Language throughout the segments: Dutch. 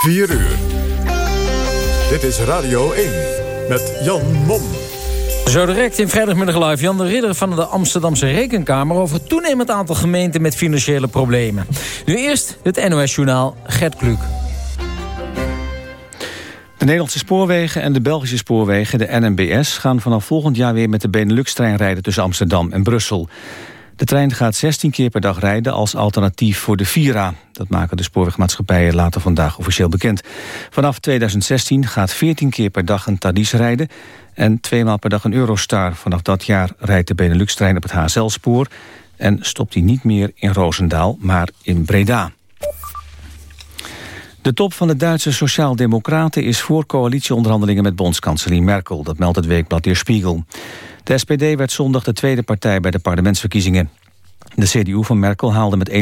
4 uur. Dit is Radio 1 met Jan Mom. Zo direct in vrijdagmiddag live Jan de Ridder van de Amsterdamse Rekenkamer... over toenemend aantal gemeenten met financiële problemen. Nu eerst het NOS-journaal Gert Kluk. De Nederlandse spoorwegen en de Belgische spoorwegen, de NMBS... gaan vanaf volgend jaar weer met de Benelux-trein rijden tussen Amsterdam en Brussel. De trein gaat 16 keer per dag rijden als alternatief voor de Vira. Dat maken de spoorwegmaatschappijen later vandaag officieel bekend. Vanaf 2016 gaat 14 keer per dag een Thalys rijden... en tweemaal per dag een Eurostar. Vanaf dat jaar rijdt de Benelux-trein op het HSL-spoor... en stopt hij niet meer in Roosendaal, maar in Breda. De top van de Duitse Sociaaldemocraten is voor coalitieonderhandelingen met bondskanselier Merkel. Dat meldt het weekblad Der Spiegel. De SPD werd zondag de tweede partij bij de parlementsverkiezingen. De CDU van Merkel haalde met 41,5%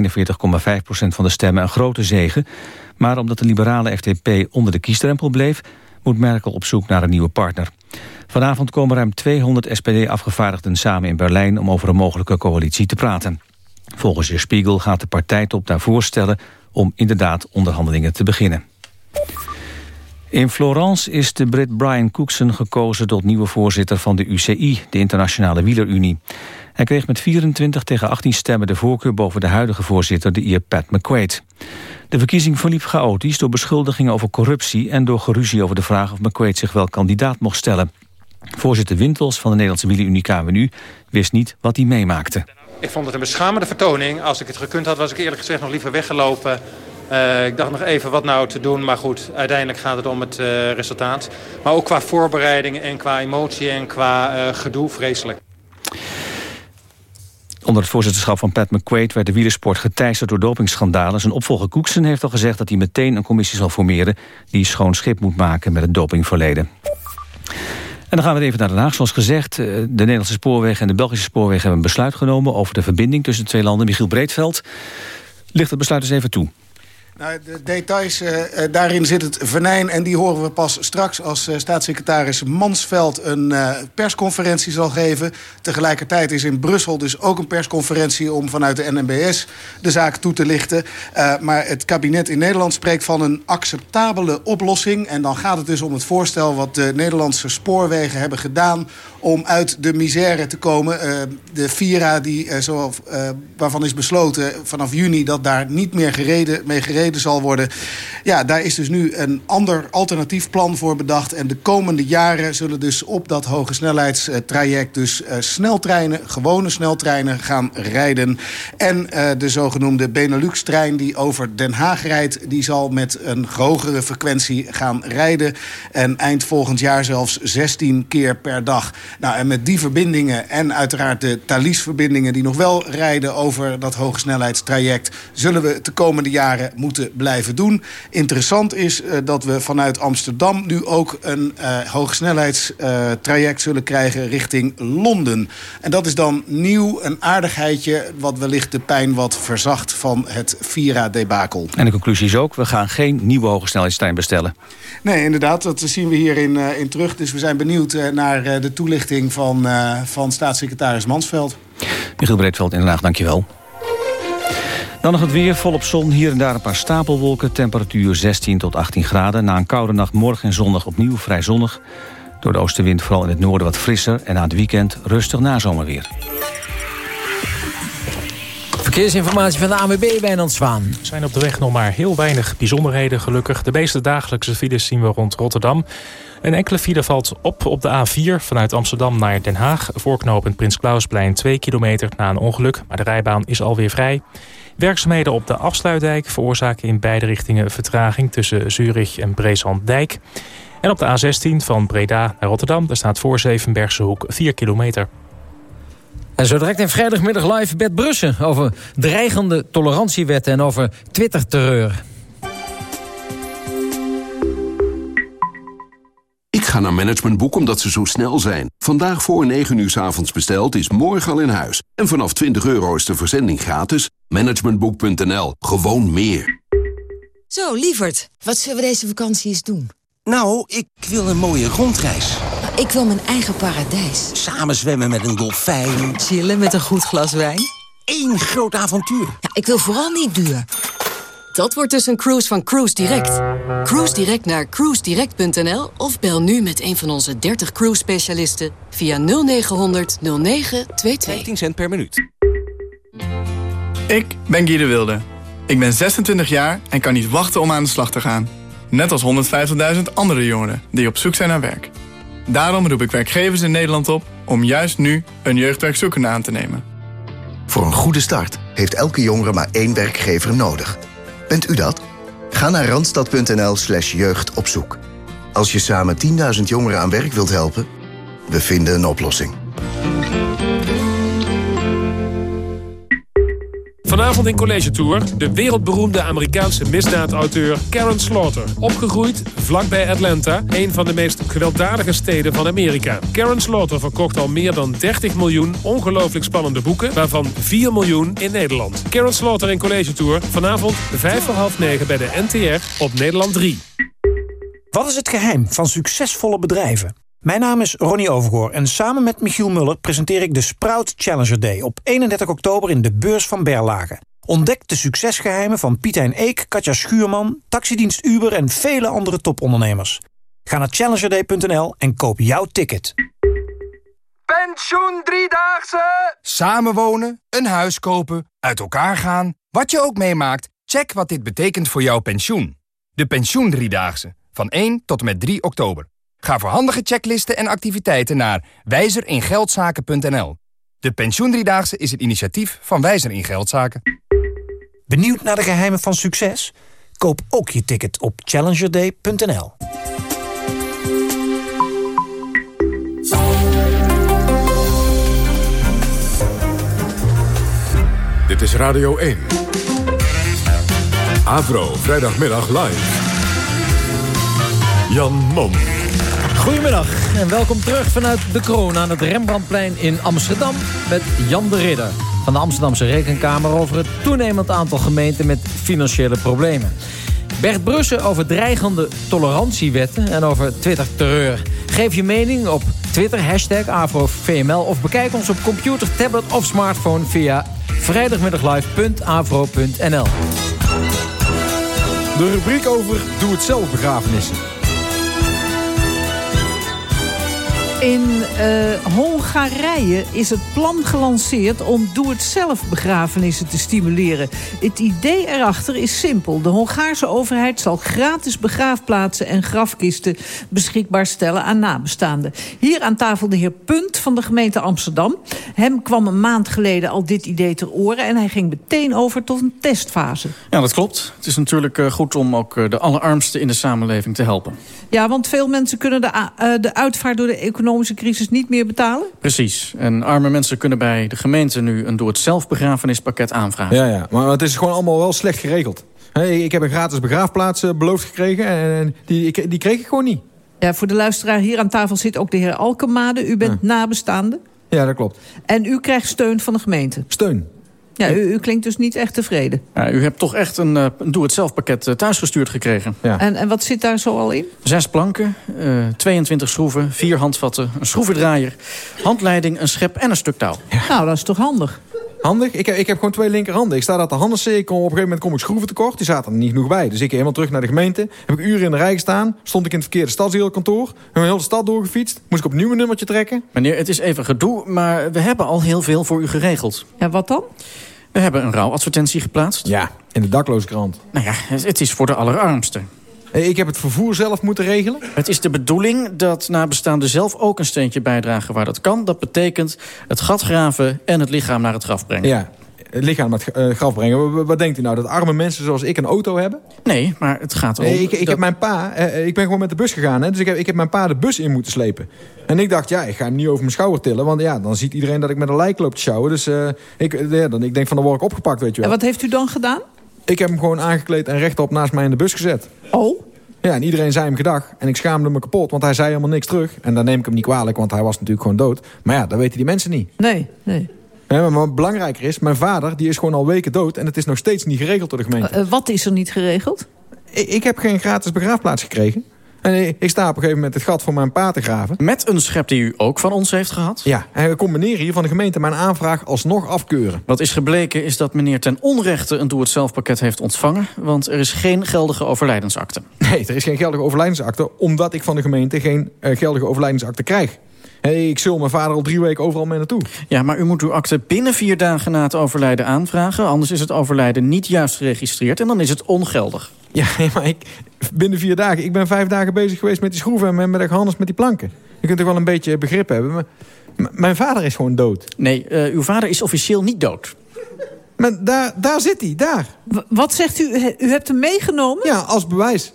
van de stemmen een grote zege. Maar omdat de liberale FDP onder de kiesdrempel bleef... moet Merkel op zoek naar een nieuwe partner. Vanavond komen ruim 200 SPD-afgevaardigden samen in Berlijn... om over een mogelijke coalitie te praten. Volgens de Spiegel gaat de partijtop daarvoor stellen... om inderdaad onderhandelingen te beginnen. In Florence is de Brit Brian Cookson gekozen tot nieuwe voorzitter van de UCI, de Internationale Wielerunie. Hij kreeg met 24 tegen 18 stemmen de voorkeur boven de huidige voorzitter, de Ier Pat McQuaid. De verkiezing verliep chaotisch door beschuldigingen over corruptie en door geruzie over de vraag of McQuaid zich wel kandidaat mocht stellen. Voorzitter Wintels van de Nederlandse Wielerunie KWNU wist niet wat hij meemaakte. Ik vond het een beschamende vertoning. Als ik het gekund had, was ik eerlijk gezegd nog liever weggelopen uh, ik dacht nog even wat nou te doen, maar goed, uiteindelijk gaat het om het uh, resultaat. Maar ook qua voorbereiding en qua emotie en qua uh, gedoe vreselijk. Onder het voorzitterschap van Pat McQuaid werd de wielersport geteisterd door dopingschandalen. Zijn opvolger Koeksen heeft al gezegd dat hij meteen een commissie zal formeren... die schoon schip moet maken met het dopingverleden. En dan gaan we even naar Den Haag. Zoals gezegd, de Nederlandse spoorwegen en de Belgische spoorwegen hebben een besluit genomen... over de verbinding tussen de twee landen. Michiel Breedveld ligt het besluit eens even toe. Nou, de details, uh, daarin zit het venijn. En die horen we pas straks als uh, staatssecretaris Mansveld een persconferentie zal geven. Tegelijkertijd is in Brussel dus ook een persconferentie... om vanuit de NMBS de zaak toe te lichten. maar het kabinet in Nederland spreekt van een acceptabele oplossing. En dan gaat het dus om het voorstel wat de Nederlandse spoorwegen hebben gedaan... om uit de misère te komen. de Vira, die, zo, waarvan is besloten vanaf juni dat daar niet meer gereden, mee gereden zal worden. Ja, daar is dus nu een ander alternatief plan voor bedacht. En de komende jaren zullen dus op dat hoge snelheidstraject... dus uh, sneltreinen, gewone sneltreinen gaan rijden. En uh, de zogenoemde Benelux-trein die over Den Haag rijdt... die zal met een hogere frequentie gaan rijden. En eind volgend jaar zelfs 16 keer per dag. Nou, en met die verbindingen en uiteraard de Thalys-verbindingen... die nog wel rijden over dat hoge snelheidstraject... zullen we de komende jaren moeten blijven doen. Interessant is uh, dat we vanuit Amsterdam nu ook een uh, hoogsnelheidstraject zullen krijgen richting Londen. En dat is dan nieuw, een aardigheidje wat wellicht de pijn wat verzacht van het Vira-debakel. En de conclusie is ook, we gaan geen nieuwe hogesnelheidstrein bestellen. Nee, inderdaad, dat zien we hierin in terug. Dus we zijn benieuwd naar de toelichting van, van staatssecretaris Mansveld. Michiel Breedveld in Den Haag, dankjewel. Dan nog het weer, volop zon, hier en daar een paar stapelwolken. Temperatuur 16 tot 18 graden. Na een koude nacht morgen en zondag opnieuw vrij zonnig. Door de oostenwind vooral in het noorden wat frisser. En na het weekend rustig nazomerweer. Verkeersinformatie van de ANWB bij Zwaan. Er zijn op de weg nog maar heel weinig bijzonderheden gelukkig. De meeste dagelijkse files zien we rond Rotterdam. Een enkele file valt op op de A4 vanuit Amsterdam naar Den Haag. Voorknopend Prins Klausplein 2 kilometer na een ongeluk. Maar de rijbaan is alweer vrij. Werkzaamheden op de afsluitdijk veroorzaken in beide richtingen vertraging tussen Zurich en Breeslanddijk. En op de A16 van Breda naar Rotterdam, daar staat voor Zevenbergse hoek 4 kilometer. En zo direct in vrijdagmiddag live Bert Brussen over dreigende tolerantiewetten en over Twitter-terreur. Ga naar Managementboek omdat ze zo snel zijn. Vandaag voor 9 uur s avonds besteld is morgen al in huis. En vanaf 20 euro is de verzending gratis. Managementboek.nl. Gewoon meer. Zo, lieverd. Wat zullen we deze vakantie eens doen? Nou, ik wil een mooie rondreis. Ik wil mijn eigen paradijs. Samen zwemmen met een dolfijn. Chillen met een goed glas wijn. Eén groot avontuur. Ja, ik wil vooral niet duur. Dat wordt dus een cruise van Cruise Direct. Cruise Direct naar cruisedirect.nl of bel nu met een van onze 30 cruise specialisten via 0900 0922. 15 cent per minuut. Ik ben Guy de Wilde. Ik ben 26 jaar en kan niet wachten om aan de slag te gaan. Net als 150.000 andere jongeren die op zoek zijn naar werk. Daarom roep ik werkgevers in Nederland op om juist nu een jeugdwerkzoekende aan te nemen. Voor een goede start heeft elke jongere maar één werkgever nodig. Bent u dat? Ga naar randstad.nl slash jeugdopzoek. Als je samen 10.000 jongeren aan werk wilt helpen, we vinden een oplossing. Vanavond in College Tour de wereldberoemde Amerikaanse misdaadauteur Karen Slaughter. Opgegroeid vlakbij Atlanta, een van de meest gewelddadige steden van Amerika. Karen Slaughter verkocht al meer dan 30 miljoen ongelooflijk spannende boeken, waarvan 4 miljoen in Nederland. Karen Slaughter in College Tour, vanavond 5 voor half 9 bij de NTR op Nederland 3. Wat is het geheim van succesvolle bedrijven? Mijn naam is Ronnie Overgoor en samen met Michiel Muller presenteer ik de Sprout Challenger Day op 31 oktober in de beurs van Berlage. Ontdek de succesgeheimen van Pietijn Eek, Katja Schuurman, taxidienst Uber en vele andere topondernemers. Ga naar challengerday.nl en koop jouw ticket. Pensioen Driedaagse! Samenwonen, een huis kopen, uit elkaar gaan. Wat je ook meemaakt, check wat dit betekent voor jouw pensioen. De Pensioen Driedaagse, van 1 tot en met 3 oktober. Ga voor handige checklisten en activiteiten naar wijzeringeldzaken.nl. De Pensioendriedaagse is het initiatief van Wijzer in Geldzaken. Benieuwd naar de geheimen van succes? Koop ook je ticket op challengerday.nl. Dit is Radio 1. Avro, vrijdagmiddag live. Jan Mom. Goedemiddag en welkom terug vanuit de kroon aan het Rembrandtplein in Amsterdam... met Jan de Ridder van de Amsterdamse Rekenkamer... over het toenemend aantal gemeenten met financiële problemen. Bert Brussen over dreigende tolerantiewetten en over Twitter-terreur. Geef je mening op Twitter, hashtag AvroVML... of bekijk ons op computer, tablet of smartphone via vrijdagmiddaglive.avro.nl. De rubriek over doe-het-zelf begrafenissen. In uh, Hongarije is het plan gelanceerd om doe-het-zelf begrafenissen te stimuleren. Het idee erachter is simpel. De Hongaarse overheid zal gratis begraafplaatsen en grafkisten beschikbaar stellen aan nabestaanden. Hier aan tafel de heer Punt van de gemeente Amsterdam. Hem kwam een maand geleden al dit idee ter oren en hij ging meteen over tot een testfase. Ja, dat klopt. Het is natuurlijk uh, goed om ook uh, de allerarmsten in de samenleving te helpen. Ja, want veel mensen kunnen de, uh, de uitvaart door de economische crisis niet meer betalen? Precies. En arme mensen kunnen bij de gemeente nu een door het zelf begrafenispakket aanvragen. Ja, ja. maar het is gewoon allemaal wel slecht geregeld. Hey, ik heb een gratis begraafplaats beloofd gekregen en die, die kreeg ik gewoon niet. Ja, voor de luisteraar hier aan tafel zit ook de heer Alkemade. U bent ja. nabestaande. Ja, dat klopt. En u krijgt steun van de gemeente? Steun. Ja, u, u, klinkt dus niet echt tevreden. Ja, u hebt toch echt een, uh, een doe-het-zelf pakket uh, thuisgestuurd gekregen. Ja. En, en wat zit daar zo al in? Zes planken, uh, 22 schroeven, vier handvatten, een schroevendraaier... handleiding, een schep en een stuk touw. Ja. Nou, dat is toch handig? Handig? Ik heb, ik heb gewoon twee linkerhanden. Ik sta daar te handen Op een gegeven moment kom ik schroeven tekort. Die zaten er niet genoeg bij. Dus ik helemaal terug naar de gemeente. Heb ik uren in de rij gestaan. Stond ik in het verkeerde stadsdeelkantoor. Heb een hele stad doorgefietst. Moest ik opnieuw een nummertje trekken. Meneer, het is even gedoe. Maar we hebben al heel veel voor u geregeld. Ja, wat dan? We hebben een rouwadvertentie geplaatst. Ja, in de dakloze krant. Nou ja, het is voor de allerarmsten. Ik heb het vervoer zelf moeten regelen. Het is de bedoeling dat nabestaanden zelf ook een steentje bijdragen waar dat kan. Dat betekent het gat graven en het lichaam naar het graf brengen. Ja, het lichaam naar het uh, graf brengen. Wat denkt u nou, dat arme mensen zoals ik een auto hebben? Nee, maar het gaat om... Nee, ik, ik dat... heb mijn pa, uh, ik ben gewoon met de bus gegaan. Hè, dus ik heb, ik heb mijn pa de bus in moeten slepen. En ik dacht, ja, ik ga hem niet over mijn schouder tillen. Want ja, dan ziet iedereen dat ik met een lijk loop te sjouwen. Dus uh, ik, ja, dan, ik denk van, dan word ik opgepakt, weet je wel. En wat heeft u dan gedaan? Ik heb hem gewoon aangekleed en rechtop naast mij in de bus gezet. Oh? Ja, en iedereen zei hem gedag. En ik schaamde me kapot, want hij zei helemaal niks terug. En dan neem ik hem niet kwalijk, want hij was natuurlijk gewoon dood. Maar ja, dat weten die mensen niet. Nee, nee. Ja, maar wat belangrijker is, mijn vader die is gewoon al weken dood... en het is nog steeds niet geregeld door de gemeente. Uh, wat is er niet geregeld? Ik, ik heb geen gratis begraafplaats gekregen. En ik sta op een gegeven moment het gat voor mijn pa te graven. Met een schep die u ook van ons heeft gehad? Ja, en komt meneer hier van de gemeente mijn aanvraag alsnog afkeuren. Wat is gebleken is dat meneer ten onrechte een doe-het-zelf-pakket heeft ontvangen... want er is geen geldige overlijdensakte. Nee, er is geen geldige overlijdensakte... omdat ik van de gemeente geen uh, geldige overlijdensakte krijg. Hey, ik zul mijn vader al drie weken overal mee naartoe. Ja, maar u moet uw akte binnen vier dagen na het overlijden aanvragen. Anders is het overlijden niet juist geregistreerd en dan is het ongeldig. Ja, maar ik, binnen vier dagen. Ik ben vijf dagen bezig geweest met die schroeven en met de gehandels met die planken. Je kunt toch wel een beetje begrip hebben. Maar, mijn vader is gewoon dood. Nee, uh, uw vader is officieel niet dood. Maar daar, daar zit hij, daar. W wat zegt u? U hebt hem meegenomen? Ja, als bewijs.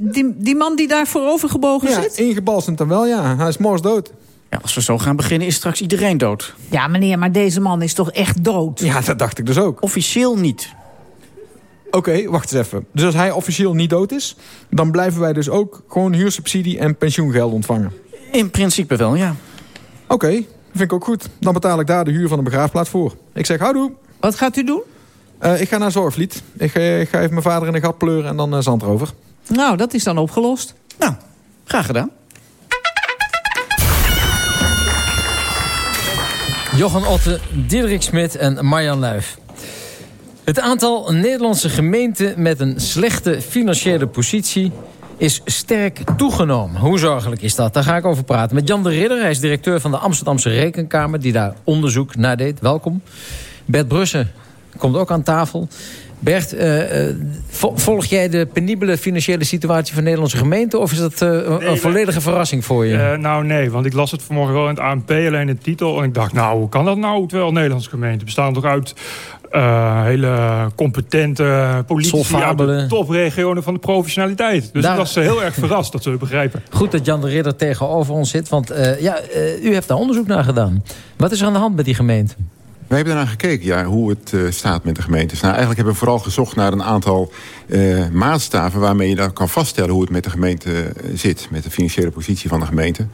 Die, die man die daar voorovergebogen ja, zit? ingebalsemd dan wel, ja. Hij is mors dood. Ja, als we zo gaan beginnen is straks iedereen dood. Ja, meneer, maar deze man is toch echt dood? Ja, dat dacht ik dus ook. Officieel niet. Oké, okay, wacht eens even. Dus als hij officieel niet dood is... dan blijven wij dus ook gewoon huursubsidie en pensioengeld ontvangen? In principe wel, ja. Oké, okay, vind ik ook goed. Dan betaal ik daar de huur van de begraafplaats voor. Ik zeg houdoe. Wat gaat u doen? Uh, ik ga naar Zorgvliet. Ik, uh, ik, ga even mijn vader in de gat pleuren en dan uh, zand erover. Nou, dat is dan opgelost. Nou, graag gedaan. Jochen Otte, Diederik Smit en Marjan Luif. Het aantal Nederlandse gemeenten met een slechte financiële positie is sterk toegenomen. Hoe zorgelijk is dat? Daar ga ik over praten met Jan de Ridder. Hij is directeur van de Amsterdamse Rekenkamer... die daar onderzoek naar deed. Welkom. Bert Brussen komt ook aan tafel. Bert, uh, uh, volg jij de penibele financiële situatie van Nederlandse gemeenten... of is dat uh, nee, een volledige verrassing voor je? nou, nee, want ik las het vanmorgen wel in het ANP, alleen de titel... en ik dacht, nou, hoe kan dat nou, terwijl Nederlandse gemeenten bestaan toch uit... hele competente politici uit de topregionen van de professionaliteit. Dus Daar... ik was heel erg verrast, dat zul je begrijpen. Goed dat Jan de Ridder tegenover ons zit, want ja, u heeft daar onderzoek naar gedaan. Wat is er aan de hand met die gemeente? Wij hebben daarna gekeken, ja, hoe het uh, staat met de gemeentes. Nou, eigenlijk hebben we vooral gezocht naar een aantal uh, maatstaven... waarmee je dan kan vaststellen hoe het met de gemeente zit. Met de financiële positie van de gemeente.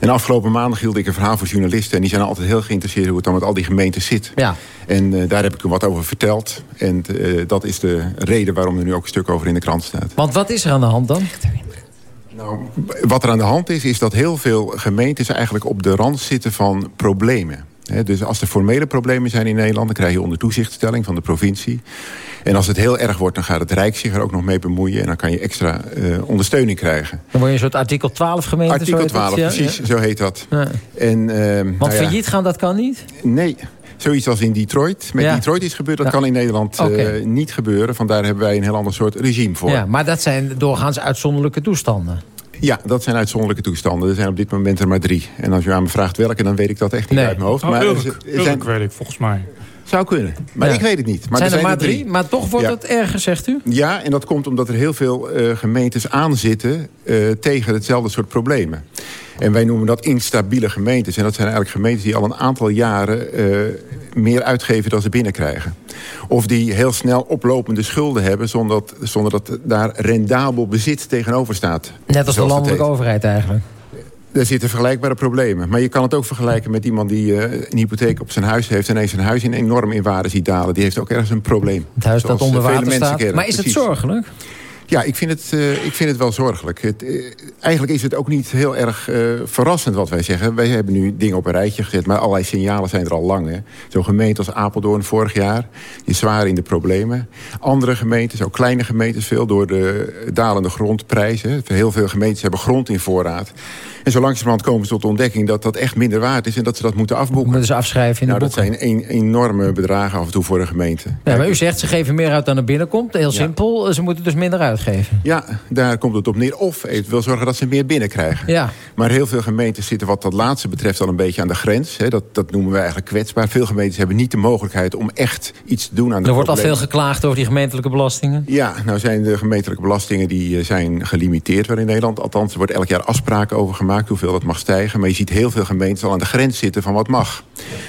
En afgelopen maandag hield ik een verhaal voor journalisten... en die zijn altijd heel geïnteresseerd hoe het dan met al die gemeenten zit. Ja. En uh, daar heb ik u wat over verteld. En dat is de reden waarom er nu ook een stuk over in de krant staat. Want wat is er aan de hand dan? Nou, wat er aan de hand is, is dat heel veel gemeentes eigenlijk op de rand zitten van problemen. He, dus als er formele problemen zijn in Nederland... dan krijg je onder toezichtstelling van de provincie. En als het heel erg wordt, dan gaat het Rijk zich er ook nog mee bemoeien... en dan kan je extra uh, ondersteuning krijgen. Dan word je een soort artikel 12 gemeente. Artikel 12, dat, precies, ja? zo heet dat. Ja. En, uh, Want nou failliet gaan, dat kan niet? Nee, Zoiets als in Detroit. Met ja. Detroit is gebeurd, dat ja. kan in Nederland okay. uh, niet gebeuren. Vandaar hebben wij een heel ander soort regime voor. Ja, maar dat zijn doorgaans uitzonderlijke toestanden. Ja, dat zijn uitzonderlijke toestanden. Er zijn op dit moment er maar drie. En als u aan me vraagt welke, dan weet ik dat echt niet nee. uit mijn hoofd. Oh, maar Ulk, er zijn... weet ik volgens mij. Zou kunnen, maar ja. ik weet het niet. Maar zijn er, zijn er maar drie, maar toch wordt ja. het erger, zegt u? Ja, en dat komt omdat er heel veel uh, gemeentes aanzitten... Uh, tegen hetzelfde soort problemen. En wij noemen dat instabiele gemeentes. En dat zijn eigenlijk gemeentes die al een aantal jaren... Uh, meer uitgeven dan ze binnenkrijgen. Of die heel snel oplopende schulden hebben... zonder dat, zonder dat daar rendabel bezit tegenover staat. Net als de landelijke overheid eigenlijk. Er zitten vergelijkbare problemen. Maar je kan het ook vergelijken met iemand die uh, een hypotheek op zijn huis heeft... en ineens zijn huis in enorm in waarde ziet dalen. Die heeft ook ergens een probleem. Het huis dat onder water staat. Maar is Precies. het zorgelijk? Ja, ik vind het, uh, ik vind het wel zorgelijk. Het, uh, eigenlijk is het ook niet heel erg uh, verrassend wat wij zeggen. Wij hebben nu dingen op een rijtje gezet, maar allerlei signalen zijn er al lang. Zo'n gemeente als Apeldoorn vorig jaar is zwaar in de problemen. Andere gemeentes, ook kleine gemeentes veel, door de dalende grondprijzen. Heel veel gemeentes hebben grond in voorraad. En zo langzamerhand komen ze tot de ontdekking dat dat echt minder waard is... en dat ze dat moeten afboeken. Moeten ze afschrijven in nou, de dat zijn een, enorme bedragen af en toe voor een gemeente. Ja, maar u zegt ze geven meer uit dan er binnenkomt. Heel simpel, ze moeten dus minder uitgeven. Ja, daar komt het op neer. Of eventueel zorgen dat ze meer binnenkrijgen. Ja. Maar heel veel gemeentes zitten wat dat laatste betreft al een beetje aan de grens. Dat, dat noemen we eigenlijk kwetsbaar. Veel gemeentes hebben niet de mogelijkheid om echt iets te doen aan de Er wordt al veel geklaagd over die gemeentelijke belastingen. Ja, nou zijn de gemeentelijke belastingen die zijn gelimiteerd wel in Nederland. Althans, er wordt elk jaar afspraken over gemaakt hoeveel dat mag stijgen. Maar je ziet heel veel gemeenten al aan de grens zitten van wat mag.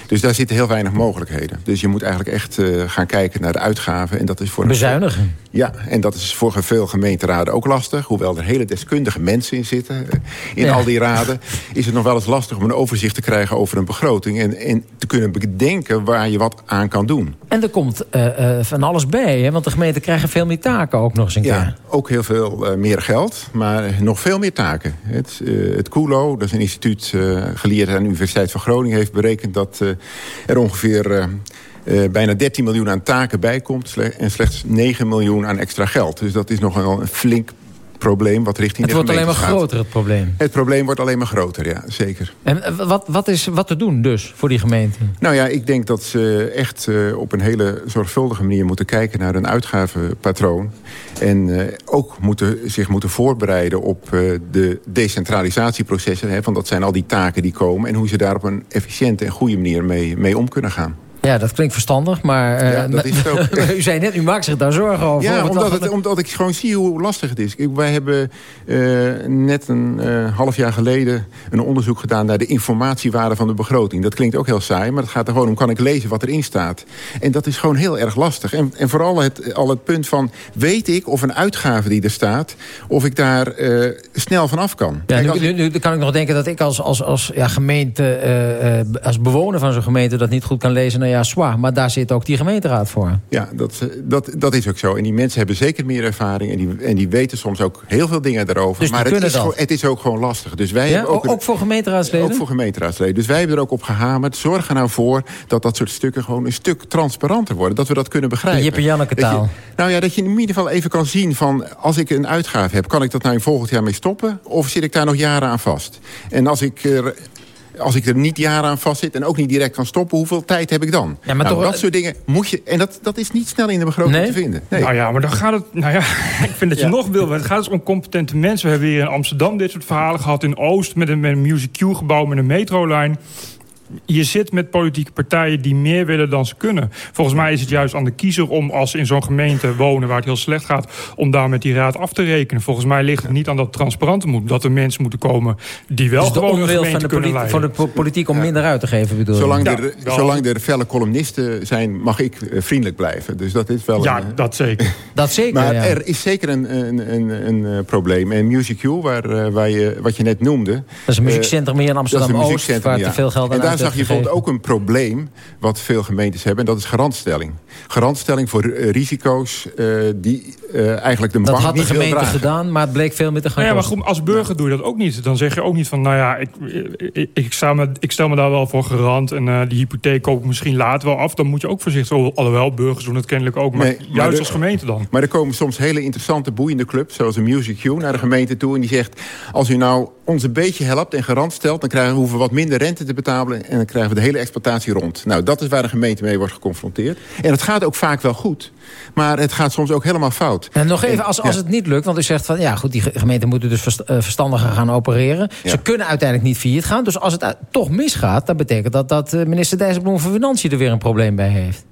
Dus daar zitten heel weinig mogelijkheden. Dus je moet eigenlijk echt uh, gaan kijken naar de uitgaven. En dat is voor Bezuinigen. Ja, en dat is voor veel gemeenteraden ook lastig. Hoewel er hele deskundige mensen in zitten, eh, in al die raden... is het nog wel eens lastig om een overzicht te krijgen over een begroting... en, en te kunnen bedenken waar je wat aan kan doen. En er komt uh, uh, van alles bij, hè? want de gemeenten krijgen veel meer taken ook nog eens een ja, keer. ook heel veel meer geld, maar nog veel meer taken. Het, het CULO, dat is een instituut geleerd aan de Universiteit van Groningen... heeft berekend dat er ongeveer uh, bijna 13 miljoen aan taken bijkomt... en slechts 9 miljoen aan extra geld. Dus dat is nog een flink probleem wat richting het wordt alleen maar groter, het probleem. Het probleem wordt alleen maar groter, ja, zeker. En eh, wat, wat is wat te doen dus voor die gemeente? Nou ja, ik denk dat ze echt uh, op een hele zorgvuldige manier moeten kijken... naar een uitgavenpatroon. En uh, ook moeten, zich moeten voorbereiden op de decentralisatieprocessen. Hè, van dat zijn al die taken die komen... en hoe ze daar op een efficiënte en goede manier mee, mee om kunnen gaan. Ja, dat klinkt verstandig, maar uh, ja, dat is ook... u zei net, u maakt zich daar zorgen over. Ja, omdat, het, omdat ik gewoon zie hoe lastig het is. Wij hebben uh, net een uh, half jaar geleden een onderzoek gedaan... naar de informatiewaarde van de begroting. Dat klinkt ook heel saai, maar het gaat er gewoon om... kan ik lezen wat erin staat? En dat is gewoon heel erg lastig. En, en vooral het, al het punt van... weet ik of een uitgave die er staat... of ik daar snel van af kan? Ja, Kijk, nu, nu, nu, kan ik nog denken dat ik als, als, als ja, gemeente... als bewoner van zo'n gemeente dat niet goed kan lezen ja, Maar daar zit ook die gemeenteraad voor. Ja, dat, dat, dat is ook zo. En die mensen hebben zeker meer ervaring. En die, en die weten soms ook heel veel dingen daarover. Dus maar het is, gewoon, het is ook gewoon lastig. Dus wij ja? hebben ook, ook voor gemeenteraadsleden? Ook voor gemeenteraadsleden. Dus wij hebben er ook op gehamerd. Zorg er nou voor dat dat soort stukken gewoon een stuk transparanter worden. Dat we dat kunnen begrijpen. Jip en Janneke taal. nou ja, dat je in ieder geval even kan zien van... als ik een uitgave heb, kan ik dat nou in volgend jaar mee stoppen? Of zit ik daar nog jaren aan vast? En als ik er als ik er niet jaren aan vastzit en ook niet direct kan stoppen... hoeveel tijd heb ik dan? Ja, maar nou, toch, dat soort dingen moet je... En dat, dat is niet snel in de begroting nee? te vinden. Nee. Nou ja, maar dan gaat het... Nou ja, ik vind dat je Ja. nog wil. Het gaat dus om competente mensen. We hebben hier in Amsterdam dit soort verhalen gehad. In Oost met een, met een Music Q-gebouw met een metrolijn. Je zit met politieke partijen die meer willen dan ze kunnen. Volgens mij is het juist aan de kiezer om als ze in zo'n gemeente wonen... waar het heel slecht gaat, om daar met die raad af te rekenen. Volgens mij ligt het niet aan dat het transparant moet. Dat er mensen moeten komen die wel Dus de gewoon een onwil gemeente van de, kunnen leiden. van de po- politiek om minder uit te geven, bedoel je? Zolang, Ja, er, zolang er felle columnisten zijn, mag ik eh, vriendelijk blijven. Dus dat is wel Ja, een, eh, dat zeker. Dat zeker, Maar ja. er is zeker een, een, een, een eh, probleem. En Music U, waar, waar je, wat je net noemde... Dat is een muziekcentrum hier in een Amsterdam-Oost... waar ja. te veel geld aan zag je bijvoorbeeld gegeven. ook een probleem... wat veel gemeentes hebben, en dat is garantstelling. Garantstelling voor eh, risico's eh, die eh, eigenlijk de Dat bank had de niet gemeente gedaan, maar het bleek veel meer te gaan Nou ja, maar goed, als burger doe je dat ook niet. Dan zeg je ook niet van, nou ja, ik, ik, ik, sta, me, ik stel me daar wel voor garant... en eh, die hypotheek koop ik misschien later wel af. Dan moet je ook voorzichtig... Alhoewel, burgers doen het kennelijk ook. Maar Nee, maar juist de- als gemeente dan. Maar er komen soms hele interessante, boeiende clubs... zoals een Music U naar de gemeente toe. En die zegt, als u nou ons een beetje helpt en garant stelt... dan krijgen we, hoeven we wat minder rente te betalen... en dan krijgen we de hele exploitatie rond. Nou, dat is waar de gemeente mee wordt geconfronteerd. En het gaat ook vaak wel goed. Maar het gaat soms ook helemaal fout. En nog even, als, als Ja. het niet lukt, want u zegt van... ja goed, die ge- gemeenten moeten dus eh, verstandiger gaan opereren. Ze kunnen uiteindelijk niet failliet gaan. Dus als het toch misgaat, dan betekent dat... dat eh, minister Dijsselbloem van Financiën er weer een probleem bij heeft.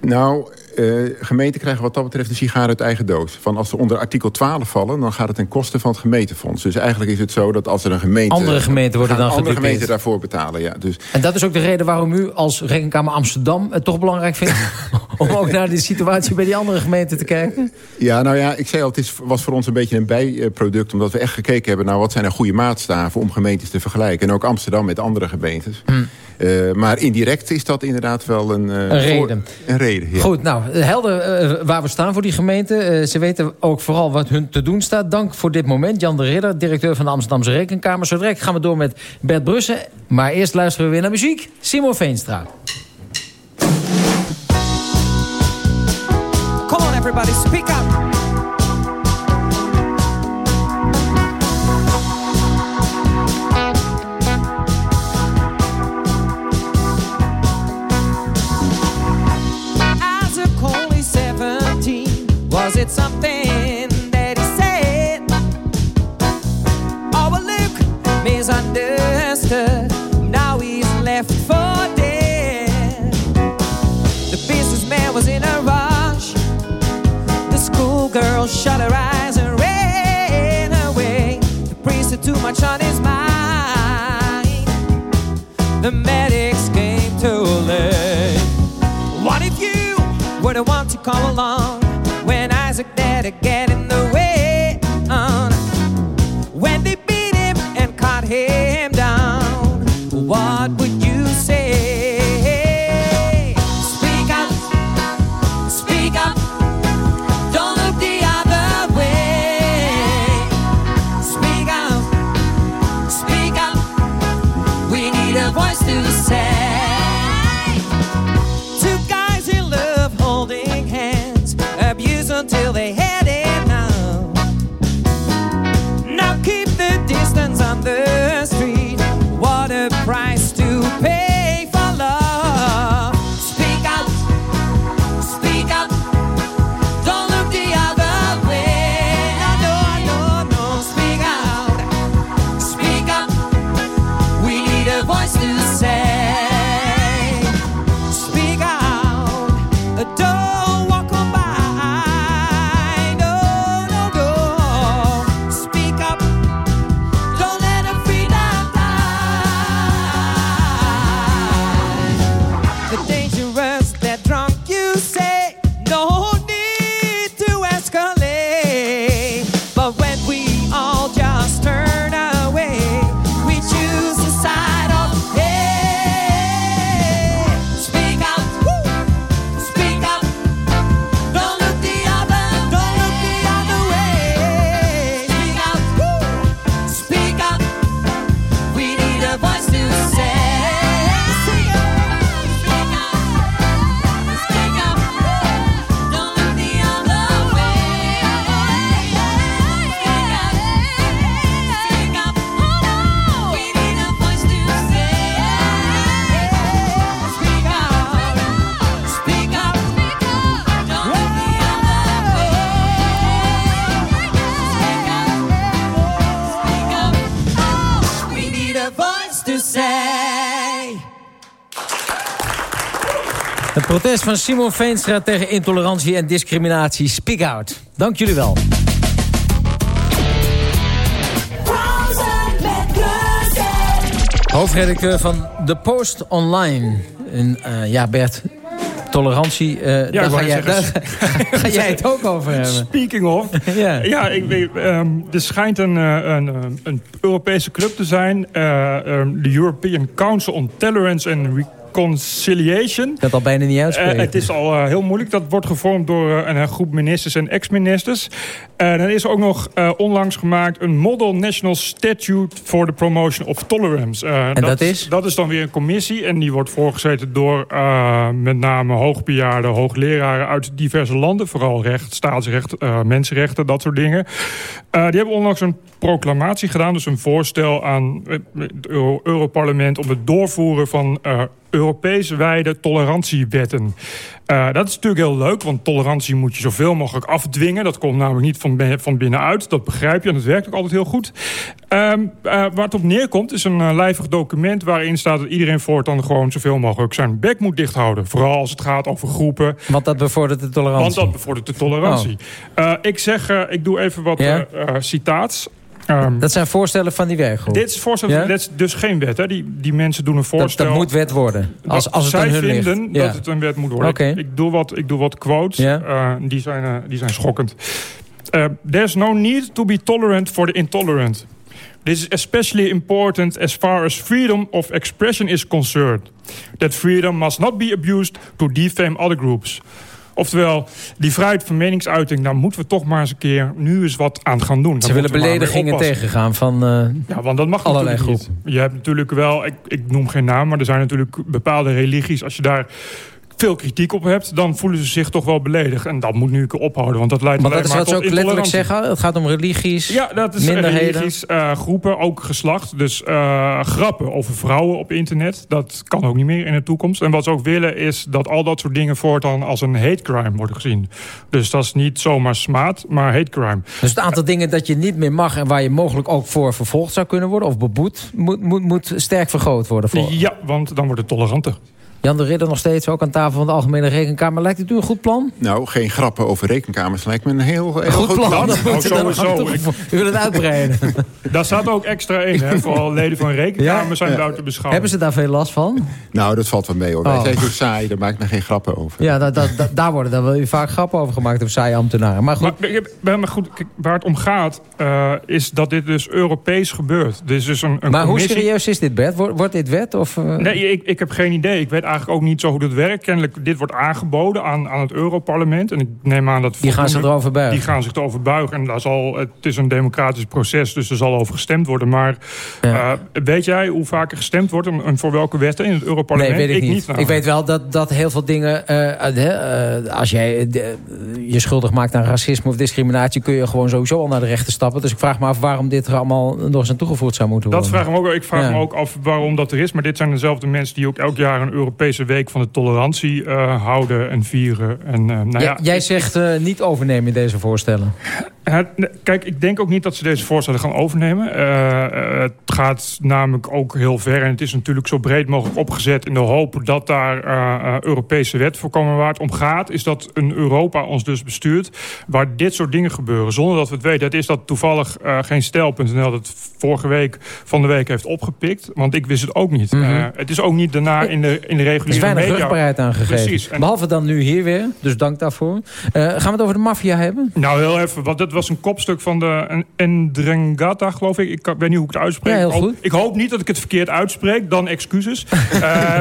Nou, eh, gemeenten krijgen wat dat betreft een sigaar uit eigen doos. Van als ze onder artikel 12 vallen, dan gaat het ten koste van het gemeentefonds. Dus eigenlijk is het zo dat als er een gemeente... Andere gemeenten worden dan andere gedupeerd. gemeenten daarvoor betalen, ja. Dus En dat is ook de reden waarom u als Rekenkamer Amsterdam... het toch belangrijk vindt om ook naar de situatie bij die andere gemeenten te kijken? Ja, nou ja, ik zei al, het is, was voor ons een beetje een bijproduct... omdat we echt gekeken hebben naar wat zijn er goede maatstaven... om gemeentes te vergelijken. En ook Amsterdam met andere gemeentes. Eh, maar indirect is dat inderdaad wel een... eh. Een voor- reden. een reden, ja. Goed, nou, helder eh, waar we staan voor die gemeente. Eh, ze weten ook vooral wat hun te doen staat. Dank voor dit moment. Jan de Ridder, directeur van de Amsterdamse Rekenkamer. Zo direct gaan we door met Bert Brussen. Maar eerst luisteren we weer naar muziek. Simon Veenstra. Come everybody, speak up. Protest van Simon Veenstra tegen intolerantie en discriminatie. Speak out. Dank jullie wel. Hoofdredacteur van The Post Online. En eh, ja, Bert, tolerantie, eh daar, ik ga jij, daar ga jij het ook over hebben. Speaking of. Ja. ja, ik weet, ehm, er schijnt een, eh, een, een Europese club te zijn. ehm, de European Council on Tolerance and Reconciliation. Dat al bijna niet uitspreken. Eh, het is al eh, heel moeilijk. Dat wordt gevormd door eh, een groep ministers en ex-ministers. En dan is er ook nog onlangs gemaakt een Model National Statute for the Promotion of Tolerance. En dat is? Dat is dan weer een commissie en die wordt voorgezeten door met name hoogbejaarde hoogleraren uit diverse landen. Vooral recht, staatsrecht, mensenrechten, dat soort dingen. Die hebben onlangs een proclamatie gedaan, dus een voorstel aan het Euro- Europarlement om het doorvoeren van eh, Europees wijde tolerantiewetten. Eh, dat is natuurlijk heel leuk, want tolerantie moet je zoveel mogelijk afdwingen. Dat komt namelijk niet van, van binnenuit. Dat begrijp je en dat werkt ook altijd heel goed. Eh, waar het op neerkomt is een eh, lijvig document waarin staat dat iedereen voortaan gewoon zoveel mogelijk zijn bek moet dichthouden. Vooral als het gaat over groepen. Want dat bevordert de tolerantie. Want dat bevordert de tolerantie. Eh, ik zeg, ik doe even wat eh, citaats. Ehm, Dat zijn voorstellen van die werkgroep. dit is voorstel, Ja? dit is dus geen wet. Hè? Die, die mensen doen een voorstel. dat moet wet worden. Als, als het zij ligt. vinden Ja. dat het een wet moet worden. Ik, ik doe wat, ik doe wat quotes. Ja. Eh, die, zijn, eh, die zijn schokkend. Eh, There's no need to be tolerant for the intolerant. This is especially important as far as freedom of expression is concerned. That freedom must not be abused to defame other groups. Oftewel, die vrijheid van meningsuiting, daar moeten we toch maar eens een keer nu eens wat aan gaan doen. Ze Daar willen beledigingen tegengaan van eh, Ja, want dat mag allerlei natuurlijk groepen. niet. Je hebt natuurlijk wel, ik, ik noem geen naam, maar er zijn natuurlijk bepaalde religies. Als je daar veel kritiek op hebt, dan voelen ze zich toch wel beledigd. En dat moet nu een keer ophouden, want dat leidt Maar dat is maar wat ze ook letterlijk zeggen. Het gaat om religies, Ja, dat is minderheden. religies, eh, groepen, ook geslacht. Dus eh, grappen over vrouwen op internet, dat kan ook niet meer in de toekomst. En wat ze ook willen is dat al dat soort dingen voortaan als een hate crime worden gezien. Dus dat is niet zomaar smaad, maar hate crime. Dus het aantal dingen dat je niet meer mag... en waar je mogelijk ook voor vervolgd zou kunnen worden... of beboet, moet, moet, moet sterk vergroot worden. Voor. Ja, want dan wordt het toleranter. Jan de Ridder nog steeds ook aan tafel van de Algemene Rekenkamer. Lijkt het u een goed plan? Nou, geen grappen over rekenkamers lijkt me een heel, heel goed, goed, plan. plan. Dat Nou, sowieso. toe- U wil het uitbreiden. Daar staat ook extra in, hè. Vooral leden van een rekenkamer zijn buiten beschouwing. Hebben ze daar veel last van? Nou, dat valt wel mee hoor. Oh. Wij zijn zo saai, daar maak ik me geen grappen over. Ja, dat, dat, dat- daar worden dan wel vaak grappen over gemaakt over saaie ambtenaren. Maar goed, Maar, maar, maar goed, kijk, waar het om gaat, eh, is dat dit dus Europees gebeurt. Dit is dus een, een maar hoe serieus is dit, Bert? Wordt, wordt dit wet? Of, eh? Nee, ik, ik heb geen idee. Ik weet eigenlijk ook niet zo hoe dat werkt. Kennelijk, dit wordt aangeboden aan, aan het Europarlement. En ik neem aan dat... Die gaan zich erover buigen. Die gaan zich erover buigen. En daar zal, het is een democratisch proces, dus er zal over gestemd worden. Maar eh, weet jij hoe vaak er gestemd wordt en, voor welke wetten in het Nee, Europarlement? weet ik, niet. niet. nou. Ik weet wel dat, dat heel veel dingen... eh, eh, als jij je schuldig maakt aan racisme of discriminatie... kun je gewoon sowieso al naar de rechter stappen. Dus ik vraag me af waarom dit er allemaal nog eens aan toegevoegd zou moeten Dat worden. vraag ik me ook, ik vraag Ja. me ook af waarom dat er is. Maar dit zijn dezelfde mensen die ook elk jaar een Europese week van de tolerantie eh, houden en vieren. En, eh, nou Ja, jij zegt eh, niet overnemen in deze voorstellen. Kijk, ik denk ook niet dat ze deze voorstellen gaan overnemen. Het gaat namelijk ook heel ver. En het is natuurlijk zo breed mogelijk opgezet... in de hoop dat daar Europese wet voor komen. Waar het om gaat, is dat een Europa ons dus bestuurt... waar dit soort dingen gebeuren, zonder dat we het weten. Het is dat toevallig geen stijl.nl dat vorige week van de week heeft opgepikt. Want ik wist het ook niet. Mhm. Het is ook niet daarna in de, in de Er is reguliere weinig rugbaarheid aangegeven. Precies. En- Behalve dan nu hier weer. Dus dank daarvoor. Eh, gaan we het over de maffia hebben? Nou, heel even, want dat was een kopstuk van de en- Ndrangheta, geloof ik. Ik weet niet hoe ik het uitspreek. Ja, heel Ik hoop- goed. Ik hoop niet dat ik het verkeerd uitspreek, dan excuses. Eh,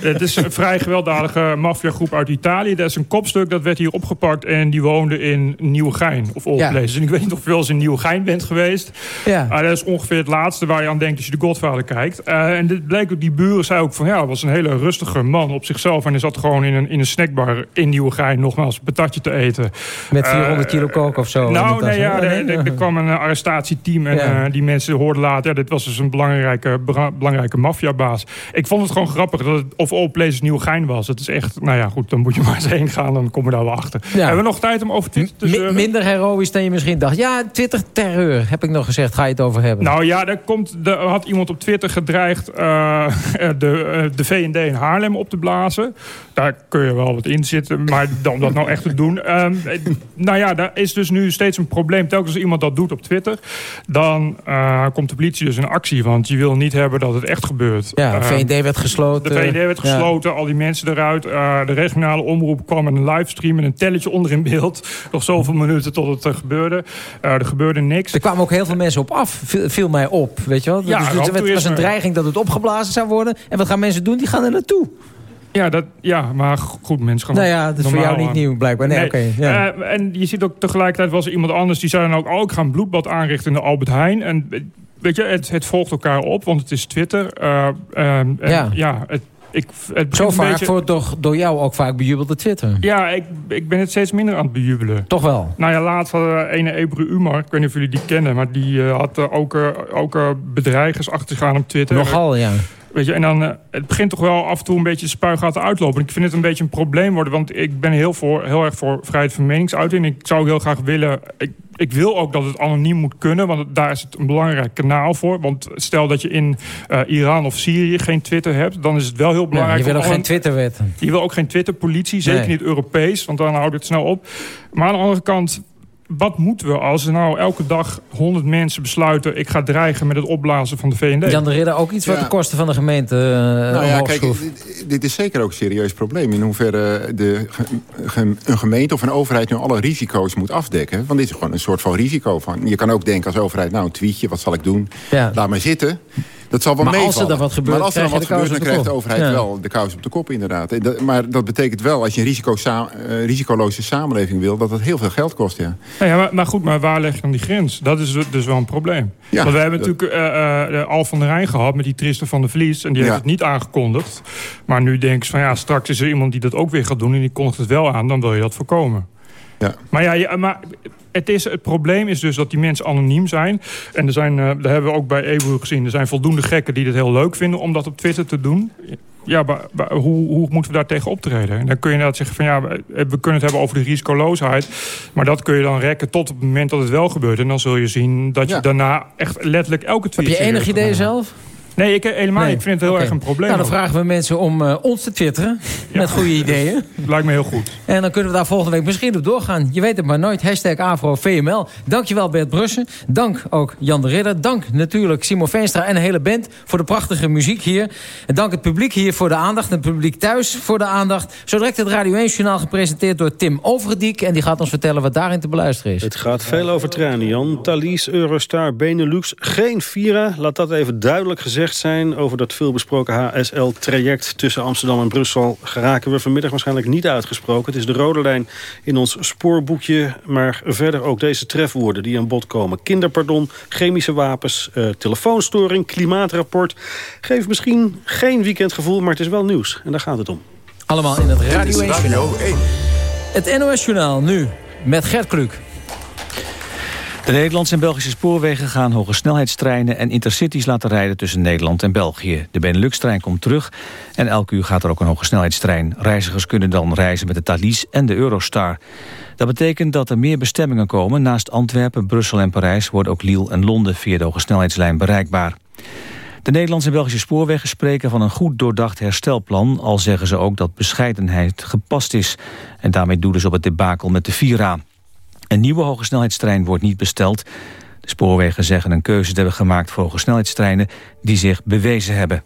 het is een vrij gewelddadige maffiagroep uit Italië. Dat is een kopstuk, dat werd hier opgepakt en die woonde in Nieuwegein. Of all Ja. places. En ik weet niet of je wel eens in Nieuwegein bent geweest. Ja. Ah, dat is ongeveer het laatste waar je aan denkt als je de Godfather kijkt. Eh, en dit bleek ook, die buren zei ook van ja, het was een hele rustige man op zichzelf. En hij zat gewoon in een, in een snackbar in Nieuwegein nogmaals een patatje te eten. Met 400 Eh, kilo kook of zo. nou, nee, ja, er, kwam een arrestatieteam en eh, die mensen hoorden later... Dit was dus een belangrijke, belangrijke maffiabaas. Ik vond het gewoon grappig dat het of all places Nieuwegein was. Het is echt, nou ja, goed, dan moet je maar eens heen gaan... dan kom je daar wel achter. Hebben we nog tijd om over Twitter te minder heroïs dan je misschien dacht. Ja, Twitter-terreur, heb ik nog gezegd. Ga je het over hebben? Nou ja, er, komt, er had iemand op Twitter gedreigd eh, de, de VND in Haarlem op te blazen. Daar kun je wel wat in zitten, maar dan om dat nou echt te doen. Ehm, eh, nou ja, daar is dus nu steeds een probleem. Telkens als iemand dat doet op Twitter, dan eh, komt de politie dus in actie. Want je wil niet hebben dat het echt gebeurt. ja, Ehm, VND werd gesloten. de VND werd Ja. gesloten, al die mensen eruit. Eh, de regionale omroep kwam met een livestream met een telletje onder in beeld. Nog zoveel minuten tot het eh, gebeurde. Er gebeurde niks. Er kwamen ook heel veel mensen op af, viel, mij op. Weet je wel? Ja, dus, dus er er was een dreiging dat het opgeblazen zou worden. En wat gaan mensen doen? Die gaan er naartoe. Ja, dat, ja maar goed, mensen gaan Nou ook ja, dat is voor jou niet aan. nieuw blijkbaar. Nee, oké. ja. Eh, en je ziet ook tegelijkertijd was er iemand anders die zei dan ook... oh, ik ga een bloedbad aanrichten in de Albert Heijn. En eh, weet je, het, het volgt elkaar op, want het is Twitter. Eh, ehm, en Ja. ja. het, ik, het Zo vaak beetje- voor door, door jou ook vaak bejubelde Twitter. Ja, ik, ik ben het steeds minder aan het bejubelen. Toch wel? Nou ja, laatst hadden we ene Ebru Umar. Ik weet niet of jullie die kennen, maar die eh, had eh, ook, eh, ook eh, bedreigers achter zich aan op Twitter. Nogal, ja. Weet je, en dan, eh, het begint toch wel af en toe een beetje de spuigaten uitlopen. Ik vind het een beetje een probleem worden, want ik ben heel, voor, heel erg voor vrijheid van meningsuiting. Ik zou heel graag willen, ik, ik wil ook dat het anoniem moet kunnen, want daar is het een belangrijk kanaal voor. Want stel dat je in eh, Iran of Syrië geen Twitter hebt, dan is het wel heel Ja, belangrijk. je wil ook geen Twitterwet. je wil ook geen Twitter-politie, zeker Nee. niet Europees, want dan houdt het snel op. Maar aan de andere kant, wat moeten we als er nou elke dag honderd mensen besluiten... ik ga dreigen met het opblazen van de VND? Jan de Ridder ook iets wat de kosten van de gemeente uh, Nou ja, kijk, dit, dit is zeker ook een serieus probleem. In hoeverre de, ge- een gemeente of een overheid nu alle risico's moet afdekken. Want dit is gewoon een soort van risico. Van, je kan ook denken als overheid, nou een tweetje, wat zal ik doen? Ja. Laat maar zitten. Dat zal wel Maar als meevallen. er dan wat gebeurt, maar als er dan wat de gebeurt, dan krijgt de de overheid wel de kous op de kop inderdaad. En dat- Maar dat betekent wel, als je een risico eh, risicoloze samenleving wil... dat dat heel veel geld kost, ja. Nou ja, maar, maar goed, maar waar leg je dan die grens? Dat is dus wel een probleem. Ja, Want we hebben dat- natuurlijk eh, eh, Al van der Rijn gehad met die Tristan van der Vlies. En die heeft het niet aangekondigd. Maar nu denken ze van ja, straks is er iemand die dat ook weer gaat doen... en die kondigt het wel aan, dan wil je dat voorkomen. Ja. Maar ja, ja, maar het, is, het probleem is dus dat die mensen anoniem zijn. En er zijn, eh, dat hebben we ook bij Ebu gezien... er zijn voldoende gekken die het heel leuk vinden om dat op Twitter te doen... Ja, maar, maar hoe, hoe moeten we daar tegen optreden? En dan kun je inderdaad zeggen van ja, we we kunnen het hebben over de risicoloosheid. Maar dat kun je dan rekken tot op het moment dat het wel gebeurt. En dan zul je zien dat je Ja. daarna echt letterlijk elke Heb tweet... je enig idee zelf? Nee, ik, helemaal. Nee. Ik vind het heel erg een probleem. Nou, dan vragen we mensen om eh, ons te twitteren. Met goede ideeën. Lijkt me heel goed. En dan kunnen we daar volgende week misschien op doorgaan. Je weet het maar nooit. Hashtag AfroVML. Dankjewel Bert Brussen. Dank ook Jan de Ridder. Dank natuurlijk Simon Veenstra en de hele band voor de prachtige muziek hier. En dank het publiek hier voor de aandacht. En het publiek thuis voor de aandacht. Zo direct het Radio 1 Journaal gepresenteerd door Tim Overdiek. En die gaat ons vertellen wat daarin te beluisteren is. Het gaat veel over treinen, Jan. Thalys, Eurostar, Benelux, geen Vira. Laat dat even duidelijk gezegd zijn. Over dat veelbesproken HSL-traject tussen Amsterdam en Brussel... geraken we vanmiddag waarschijnlijk niet uitgesproken. Het is de rode lijn in ons spoorboekje. Maar verder ook deze trefwoorden die aan bod komen. Kinderpardon, chemische wapens, eh, telefoonstoring, klimaatrapport. Geeft misschien geen weekendgevoel, maar het is wel nieuws. En daar gaat het om. Allemaal in het Radio is 1 Radio Journaal. 1. Het NOS Journaal nu met Gert Kluk. De Nederlandse en Belgische spoorwegen gaan hoge snelheidstreinen en intercities laten rijden tussen Nederland en België. De Benelux-trein komt terug en elk uur gaat er ook een hoge snelheidstrein. Reizigers kunnen dan reizen met de Thalys en de Eurostar. Dat betekent dat er meer bestemmingen komen. Naast Antwerpen, Brussel en Parijs worden ook Lille en Londen via de hoge snelheidslijn bereikbaar. De Nederlandse en Belgische spoorwegen spreken van een goed doordacht herstelplan... al zeggen ze ook dat bescheidenheid gepast is. En daarmee doelen ze op het debakel met de Vira. Een nieuwe hogesnelheidstrein wordt niet besteld. De spoorwegen zeggen een keuze te hebben gemaakt voor hogesnelheidstreinen... die zich bewezen hebben.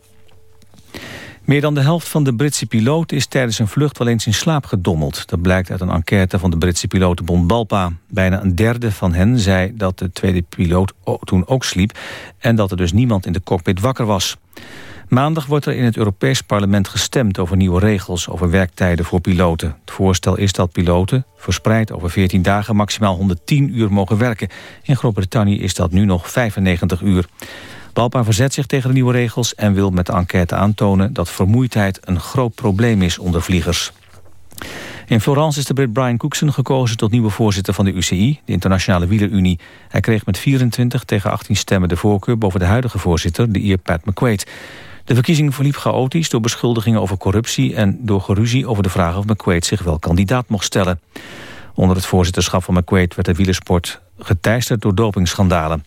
Meer dan de helft van de Britse piloten is tijdens een vlucht wel eens in slaap gedommeld. Dat blijkt uit een enquête van de Britse pilotenbond Balpa. Bijna een derde van hen zei dat de tweede piloot toen ook sliep... en dat er dus niemand in de cockpit wakker was. Maandag wordt er in het Europees Parlement gestemd over nieuwe regels over werktijden voor piloten. Het voorstel is dat piloten, verspreid over 14 dagen, maximaal 110 uur mogen werken. In Groot-Brittannië is dat nu nog 95 uur. Balpa verzet zich tegen de nieuwe regels en wil met de enquête aantonen dat vermoeidheid een groot probleem is onder vliegers. In Florence is de Brit Brian Cookson gekozen tot nieuwe voorzitter van de UCI, de Internationale Wielerunie. Hij kreeg met 24 tegen 18 stemmen de voorkeur boven de huidige voorzitter, de Ier Pat McQuaid. De verkiezing verliep chaotisch door beschuldigingen over corruptie en door geruzie over de vraag of McQuaid zich wel kandidaat mocht stellen. Onder het voorzitterschap van McQuaid werd de wielersport geteisterd door dopingschandalen.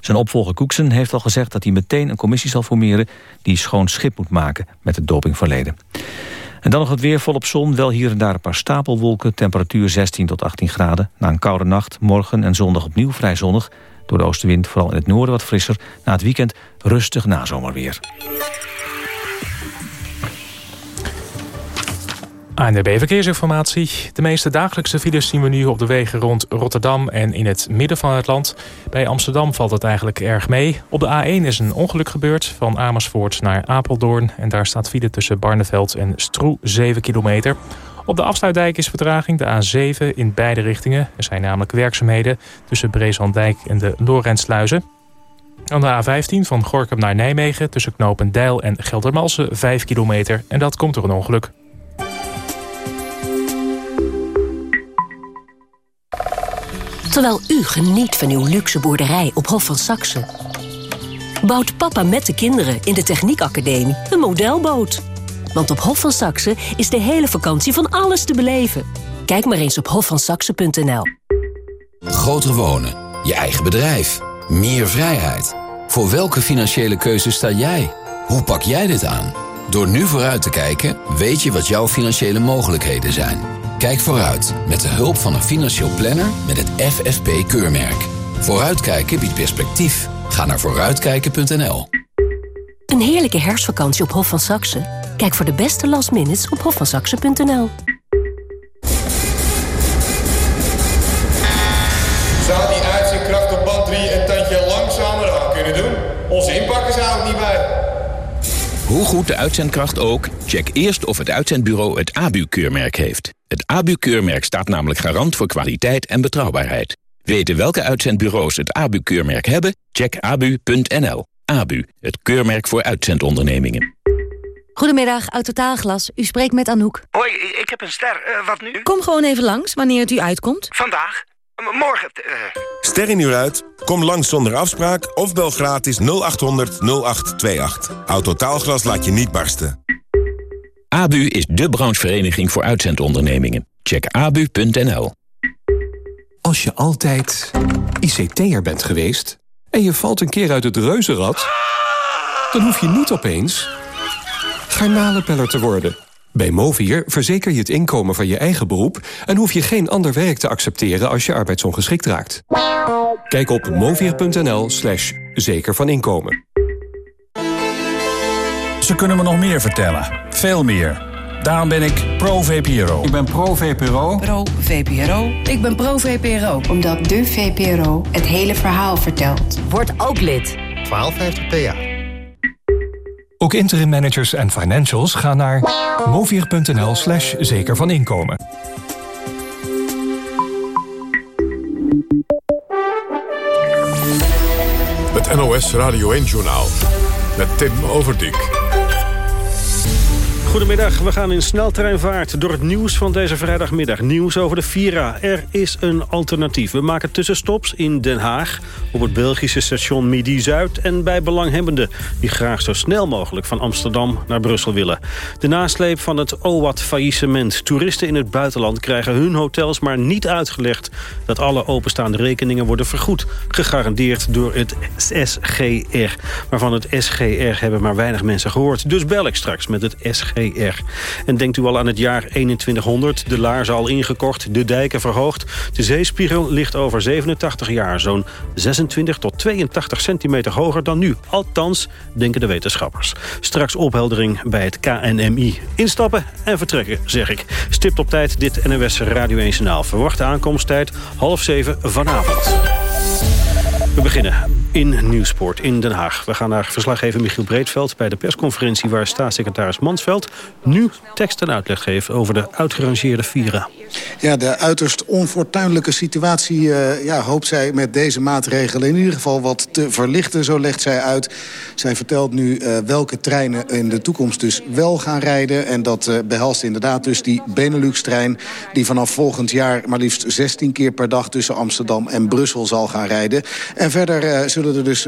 Zijn opvolger Cookson heeft al gezegd dat hij meteen een commissie zal formeren... die schoon schip moet maken met het dopingverleden. En dan nog het weer volop zon, wel hier en daar een paar stapelwolken... temperatuur 16 tot 18 graden. Na een koude nacht, morgen en zondag opnieuw vrij zonnig... door de oostenwind vooral in het noorden wat frisser. Na het weekend rustig nazomerweer. ANDB Verkeersinformatie. De meeste dagelijkse files zien we nu op de wegen rond Rotterdam en in het midden van het land. Bij Amsterdam valt het eigenlijk erg mee. Op de A1 is een ongeluk gebeurd van Amersfoort naar Apeldoorn. En daar staat file tussen Barneveld en Stroe 7 kilometer. Op de afsluitdijk is vertraging de A7 in beide richtingen. Er zijn namelijk werkzaamheden tussen Breeslanddijk en de Lorentsluizen. Aan de A15 van Gorkum naar Nijmegen tussen Knopendijl en Geldermalsen 5 kilometer. En dat komt door een ongeluk. Terwijl u geniet van uw luxe boerderij op Hof van Saxe... bouwt papa met de kinderen in de Techniekacademie een modelboot. Want op Hof van Saxe is de hele vakantie van alles te beleven. Kijk maar eens op hofvansaxe.nl. Groter wonen, je eigen bedrijf, meer vrijheid. Voor welke financiële keuze sta jij? Hoe pak jij dit aan? Door nu vooruit te kijken, weet je wat jouw financiële mogelijkheden zijn. Kijk vooruit met de hulp van een financieel planner met het FFP-keurmerk. Vooruitkijken biedt perspectief. Ga naar vooruitkijken.nl. Een heerlijke herfstvakantie op Hof van Saxe? Kijk voor de beste last minutes op hofvansaxe.nl. Zou die uitzendkracht op band 3 een tandje langzamer aan kunnen doen? Onze inpakken zijn ook niet bij. Hoe goed de uitzendkracht ook, check eerst of het uitzendbureau het ABU-keurmerk heeft. Het ABU-keurmerk staat namelijk garant voor kwaliteit en betrouwbaarheid. Weten welke uitzendbureaus het ABU-keurmerk hebben? Check abu.nl. ABU, het keurmerk voor uitzendondernemingen. Goedemiddag, Autotaalglas. U spreekt met Anouk. Hoi, ik heb een ster. Eh, wat nu? Kom gewoon even langs wanneer het u uitkomt. Vandaag? M- morgen? eh. Ster in uur uit? Kom langs zonder afspraak of bel gratis 0800 0828. Autotaalglas laat je niet barsten. ABU is de branchevereniging voor uitzendondernemingen. Check abu.nl. Als je altijd ICT'er bent geweest en je valt een keer uit het reuzenrad... Dan hoef je niet opeens garnalenpeller te worden. Bij Movier verzeker je het inkomen van je eigen beroep... en hoef je geen ander werk te accepteren als je arbeidsongeschikt raakt. Kijk op movier.nl slash zeker van inkomen. Ze kunnen me nog meer vertellen. Veel meer. Daarom ben ik pro-VPRO. Ik ben pro-VPRO. Pro-VPRO. Ik ben pro-VPRO. Omdat de VPRO het hele verhaal vertelt. Word ook lid. 1250 PA. Ook interim managers en financials gaan naar movier.nl slash zeker van inkomen. Het NOS Radio 1-journaal met Tim Overdijk. Goedemiddag, we gaan in sneltreinvaart door het nieuws van deze vrijdagmiddag. Nieuws over de Vira. Er is een alternatief. We maken tussenstops in Den Haag, op het Belgische station Midi-Zuid... en bij belanghebbenden die graag zo snel mogelijk van Amsterdam naar Brussel willen. De nasleep van het OWAT-faillissement. Toeristen in het buitenland krijgen hun hotels maar niet uitgelegd... dat alle openstaande rekeningen worden vergoed. Gegarandeerd door het SGR. Maar van het SGR hebben maar weinig mensen gehoord. Dus bel ik straks met het SGR. En denkt u al aan het jaar 2100, de laarzen al ingekocht, de dijken verhoogd. De zeespiegel ligt over 87 jaar zo'n 26 tot 82 centimeter hoger dan nu. Althans, denken de wetenschappers. Straks opheldering bij het KNMI. Instappen en vertrekken, zeg ik. Stipt op tijd dit NWS Radio 1 Journaal. Verwachte aankomsttijd half zeven vanavond. We beginnen in Nieuwsport in Den Haag. We gaan naar verslaggever Michiel Breedveld bij de persconferentie... waar staatssecretaris Mansveld nu tekst en uitleg geeft... over de uitgerangeerde Vira. Ja, de uiterst onfortuinlijke situatie uh, ja, hoopt zij met deze maatregelen... in ieder geval wat te verlichten, zo legt zij uit. Zij vertelt nu uh, welke treinen in de toekomst dus wel gaan rijden. En dat uh, behelst inderdaad dus die Benelux-trein... die vanaf volgend jaar maar liefst 16 keer per dag... tussen Amsterdam en Brussel zal gaan rijden. En verder zullen er dus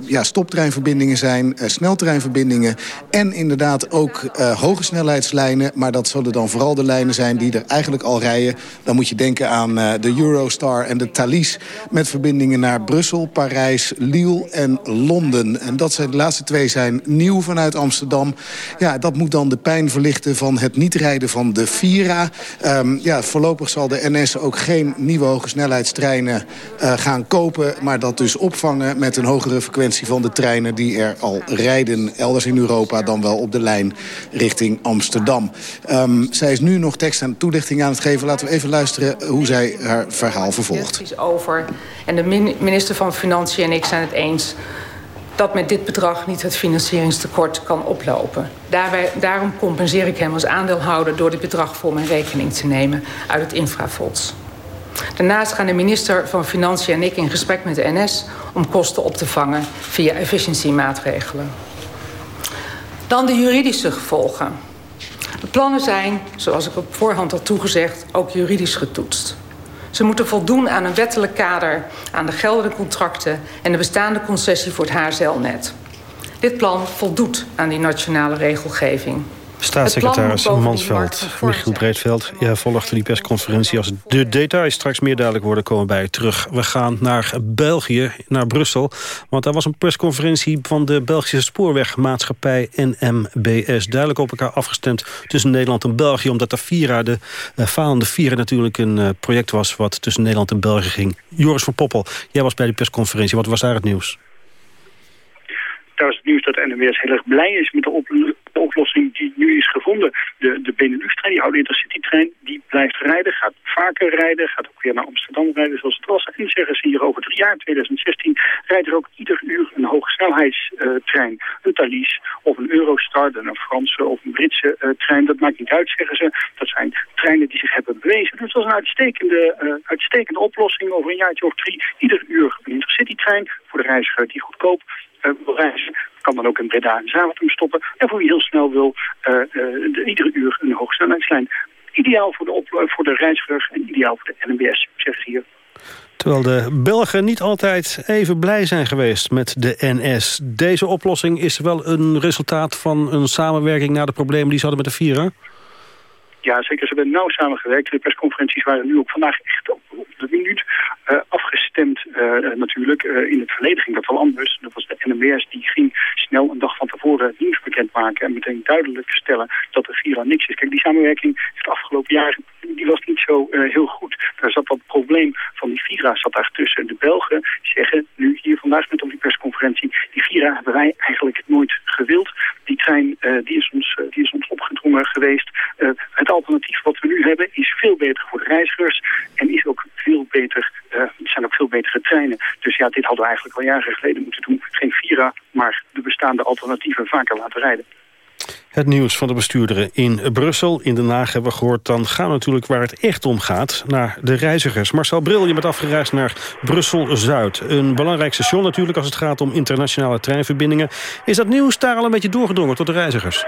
ja, stoptreinverbindingen zijn, sneltreinverbindingen... en inderdaad ook hoge snelheidslijnen. Maar dat zullen dan vooral de lijnen zijn die er eigenlijk al rijden. Dan moet je denken aan de Eurostar en de Thalys... met verbindingen naar Brussel, Parijs, Lille en Londen. En dat zijn, de laatste twee zijn nieuw vanuit Amsterdam. Ja, dat moet dan de pijn verlichten van het niet rijden van de Vira. Um, ja, voorlopig zal de NS ook geen nieuwe hoge snelheidstreinen gaan kopen... maar dat dus opvangen met een hogere frequentie van de treinen... die er al rijden elders in Europa dan wel op de lijn richting Amsterdam. Um, zij is nu nog tekst en toelichting aan het geven. Laten we even luisteren hoe zij haar verhaal vervolgt. Over. En de minister van Financiën en ik zijn het eens dat met dit bedrag niet het financieringstekort kan oplopen. Daarbij, daarom compenseer ik hem als aandeelhouder... door dit bedrag voor mijn rekening te nemen uit het infrafonds. Daarnaast gaan de minister van Financiën en ik in gesprek met de NS... om kosten op te vangen via efficiëntiemaatregelen. Dan de juridische gevolgen. De plannen zijn, zoals ik op voorhand had toegezegd, ook juridisch getoetst. Ze moeten voldoen aan een wettelijk kader, aan de geldende contracten en de bestaande concessie voor het HSL-net. Dit plan voldoet aan die nationale regelgeving. Staatssecretaris Mansveld, Michiel Breedveld. Jij volgde die persconferentie. Als de details straks meer duidelijk worden, komen bij terug. We gaan naar België, naar Brussel. Want daar was een persconferentie van de Belgische spoorwegmaatschappij NMBS. Duidelijk op elkaar afgestemd tussen Nederland en België. Omdat de Vira, de uh, falende Vira natuurlijk een uh, project was... wat tussen Nederland en België ging. Joris van Poppel, jij was bij die persconferentie. Wat was daar het nieuws? Daar was het nieuws dat NMBS heel erg blij is met de, op de oplossing die nu is gevonden. De, de Benelux-trein, die oude Intercity-trein, die blijft rijden, gaat vaker rijden, gaat ook weer naar Amsterdam rijden zoals het was. En zeggen ze hier over drie jaar, 2016, rijdt er ook ieder uur een hogesnelheidstrein. Uh, een Thalys of een Eurostar, een Franse of een Britse uh, trein. Dat maakt niet uit, zeggen ze. Dat zijn treinen die zich hebben bewezen. Dus dat is een uitstekende, uh, uitstekende oplossing over een jaartje of drie. Ieder uur een Intercity-trein voor de reiziger die goedkoop wil reizen kan dan ook in Breda en stoppen. En voor wie heel snel wil, uh, uh, iedere uur een hoogsnelheidslijn. Ideaal voor de, op, voor de reiziger en ideaal voor de NMBS, zeggen ze hier. Terwijl de Belgen niet altijd even blij zijn geweest met de NS. Deze oplossing is wel een resultaat van een samenwerking... naar de problemen die ze hadden met de Vira? Ja, zeker. Ze hebben nauw samengewerkt. De persconferenties waren nu ook vandaag echt op, de minuut uh, afgestemd uh, natuurlijk. Uh, in het verleden ging dat wel anders. Dat was de NMBS die ging snel een dag van tevoren het nieuws bekendmaken... en meteen duidelijk stellen dat er Vira niks is. Kijk, die samenwerking het afgelopen jaar die was niet zo heel goed. Daar zat dat probleem van die Vira zat daar tussen. De Belgen zeggen nu hier vandaag met op die persconferentie... die Vira hebben wij eigenlijk nooit gewild. Die trein die is, ons, die is ons opgedrongen geweest. het alternatief wat we nu hebben is veel beter voor de reizigers... en is ook veel beter, uh, zijn ook veel betere treinen. Dus ja, dit hadden we eigenlijk al jaren geleden moeten doen. Geen Vira, maar de bestaande alternatieven vaker laten rijden. Het nieuws van de bestuurderen in Brussel. In Den Haag hebben we gehoord, dan gaan we natuurlijk waar het echt om gaat. Naar de reizigers. Marcel Bril, je bent afgereisd naar Brussel-Zuid. Een belangrijk station natuurlijk als het gaat om internationale treinverbindingen. Is dat nieuws daar al een beetje doorgedrongen tot de reizigers?